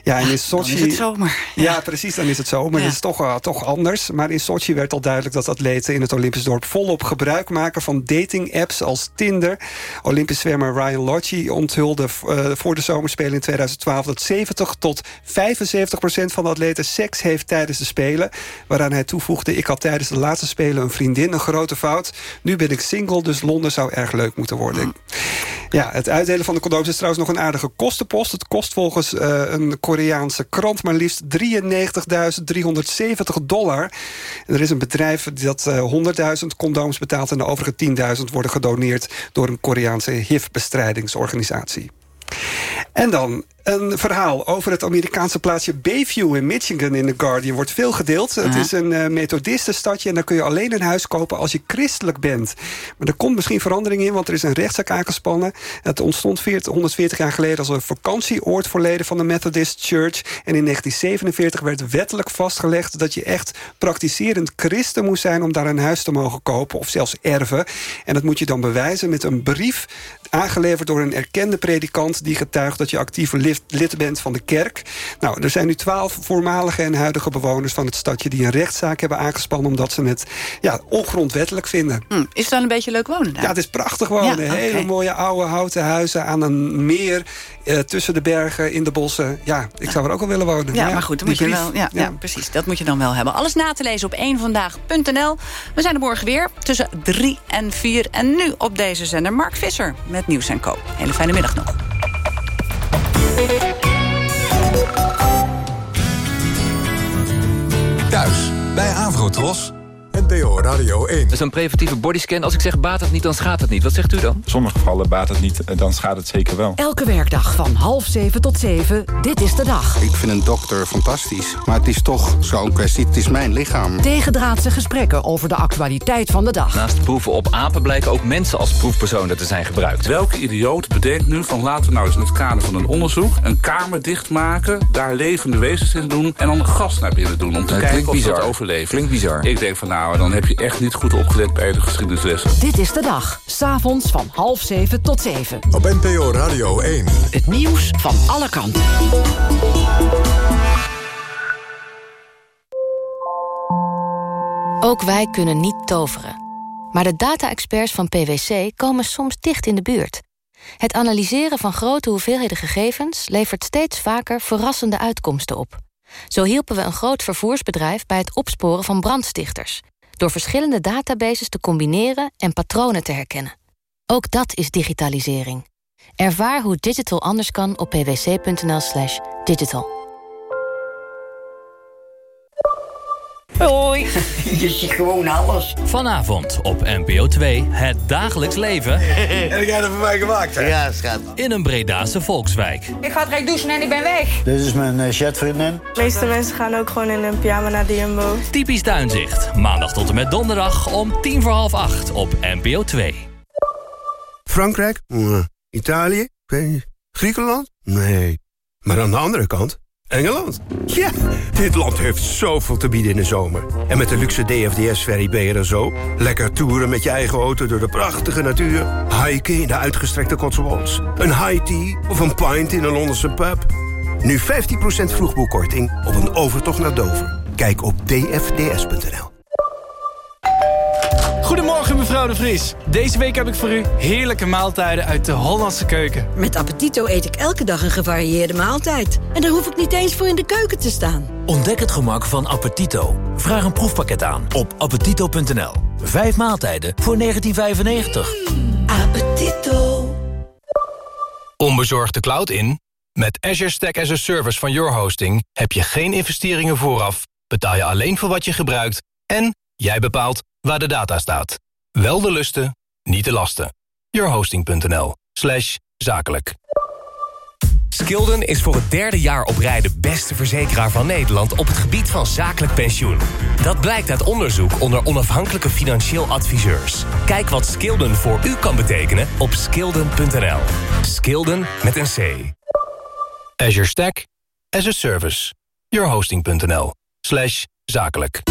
Ja, en in Sochi... is het zomer. Ja, precies, dan is het zomer. Ja. Dat is toch, eh, toch anders. Maar in Sochi werd al duidelijk dat atleten in het Olympisch dorp... volop gebruik maken van dating-apps als Tinder. Olympisch zwemmer Ryan Lochte onthulde eh, voor de zomerspelen in 2012... dat 70 tot 75 procent van de atleten seks heeft tijdens de Spelen. Waaraan hij toevoegde... ik had tijdens de laatste Spelen een vriendin, een grote fout. Nu ben ik single, dus Londen zou erg leuk moeten worden. Ja, het uitdelen van de condooms is trouwens nog een aardige kostenpost. Het kost volgens eh, een Koreaanse krant maar liefst 93.370 dollar. Er is een bedrijf dat eh 100.000 condooms betaalt... en de overige 10.000 worden gedoneerd door een Koreaanse HIV-bestrijdigingsorganisatie. En dan een verhaal over het Amerikaanse plaatsje Bayview in Michigan in The Guardian. Wordt veel gedeeld. Het is een uh, methodistenstadje en daar kun je alleen een huis kopen als je christelijk bent. Maar er komt misschien verandering in, want er is een rechtszaak aangespannen. Het ontstond 40, 140 jaar geleden als een vakantieoord voor leden van de Methodist Church. En in 1947 werd wettelijk vastgelegd dat je echt praktiserend christen moest zijn om daar een huis te mogen kopen of zelfs erven. En dat moet je dan bewijzen met een brief aangeleverd door een erkende predikant die getuigt dat je actieve lid, lid bent van de kerk. Nou, er zijn nu twaalf voormalige en huidige bewoners van het stadje die een rechtszaak hebben aangespannen omdat ze het ja, ongrondwettelijk vinden. Hm, is het dan een beetje leuk wonen daar? Ja, het is prachtig wonen. Ja. Hele mooie oude houten huizen aan een meer eh, tussen de bergen in de bossen. Ja, ik zou er ook wel willen wonen. Ja, maar goed, dan moet je wel, ja, ja. precies. Dat moet je dan wel hebben. Alles na te lezen op 1vandaag.nl. We zijn er morgen weer tussen 3 en 4. En nu op deze zender Mark Visser met Nieuws en Co. Hele fijne middag nog. Thuis bij Avrotros. NPO Radio 1. Dat is een preventieve bodyscan. Als ik zeg baat het niet, dan schaadt het niet. Wat zegt u dan? In sommige gevallen baat het niet, eh, dan schaadt het zeker wel. Elke werkdag van half zeven tot zeven, dit is de dag. Ik vind een dokter fantastisch, maar het is toch zo'n kwestie, het is mijn lichaam. Tegendraadse gesprekken over de actualiteit van de dag. Naast proeven op apen blijken ook mensen als proefpersonen te zijn gebruikt. Welke idioot bedenkt nu van laten we nou eens in het kader van een onderzoek... een kamer dichtmaken, daar levende wezens in doen... en dan gas naar binnen doen om te Dat kijken of ze bizar. overleven. Klinkt bizar. Ik denk van nou, dan heb je echt niet goed opgelet bij de geschiedenislessen. Dit is de dag. S'avonds van half zeven tot zeven. Op NPO Radio 1. Het nieuws van alle kanten. Ook wij kunnen niet toveren. Maar de data-experts van PwC komen soms dicht in de buurt. Het analyseren van grote hoeveelheden gegevens... levert steeds vaker verrassende uitkomsten op. Zo hielpen we een groot vervoersbedrijf bij het opsporen van brandstichters... door verschillende databases te combineren en patronen te herkennen. Ook dat is digitalisering. Ervaar hoe digital anders kan op pwc.nl *laughs* je ziet gewoon alles. Vanavond op NPO 2 het dagelijks leven. *laughs* En jij dat voor mij gemaakt, hè? Ja, schat. In een Bredaanse volkswijk. Ik ga direct douchen en ik ben weg. Dit is mijn uh, chatvriendin. De meeste mensen gaan ook gewoon in een pyjama naar de Jumbo. Typisch tuinzicht. Maandag tot en met donderdag om tien voor half acht op NPO 2. Frankrijk? Italië? Ik. Griekenland? Nee. Maar aan de andere kant, Engeland. Ja, dit land heeft zoveel te bieden in de zomer. En met de luxe DFDS-ferry ben je er zo. Lekker toeren met je eigen auto door de prachtige natuur. Hiken in de uitgestrekte Cotswolds. Een high tea of een pint in een Londense pub. Nu 15% vroegboekkorting op een overtocht naar Dover. Kijk op dfds.nl. Goedemorgen mevrouw de Vries. Deze week heb ik voor u heerlijke maaltijden uit de Hollandse keuken. Met Appetito eet ik elke dag een gevarieerde maaltijd. En daar hoef ik niet eens voor in de keuken te staan. Ontdek het gemak van Appetito. Vraag een proefpakket aan op appetito.nl. Vijf maaltijden voor 1995. Appetito. Onbezorgd de cloud in? Met Azure Stack as a Service van Your Hosting... heb je geen investeringen vooraf, betaal je alleen voor wat je gebruikt... en jij bepaalt waar de data staat. Wel de lusten, niet de lasten. Yourhosting.nl slash zakelijk. Skilden is voor het derde jaar op rij de beste verzekeraar van Nederland... op het gebied van zakelijk pensioen. Dat blijkt uit onderzoek onder onafhankelijke financieel adviseurs. Kijk wat Skilden voor u kan betekenen op skilden.nl. Skilden met een C. Azure Stack as a Service. Yourhosting.nl slash zakelijk.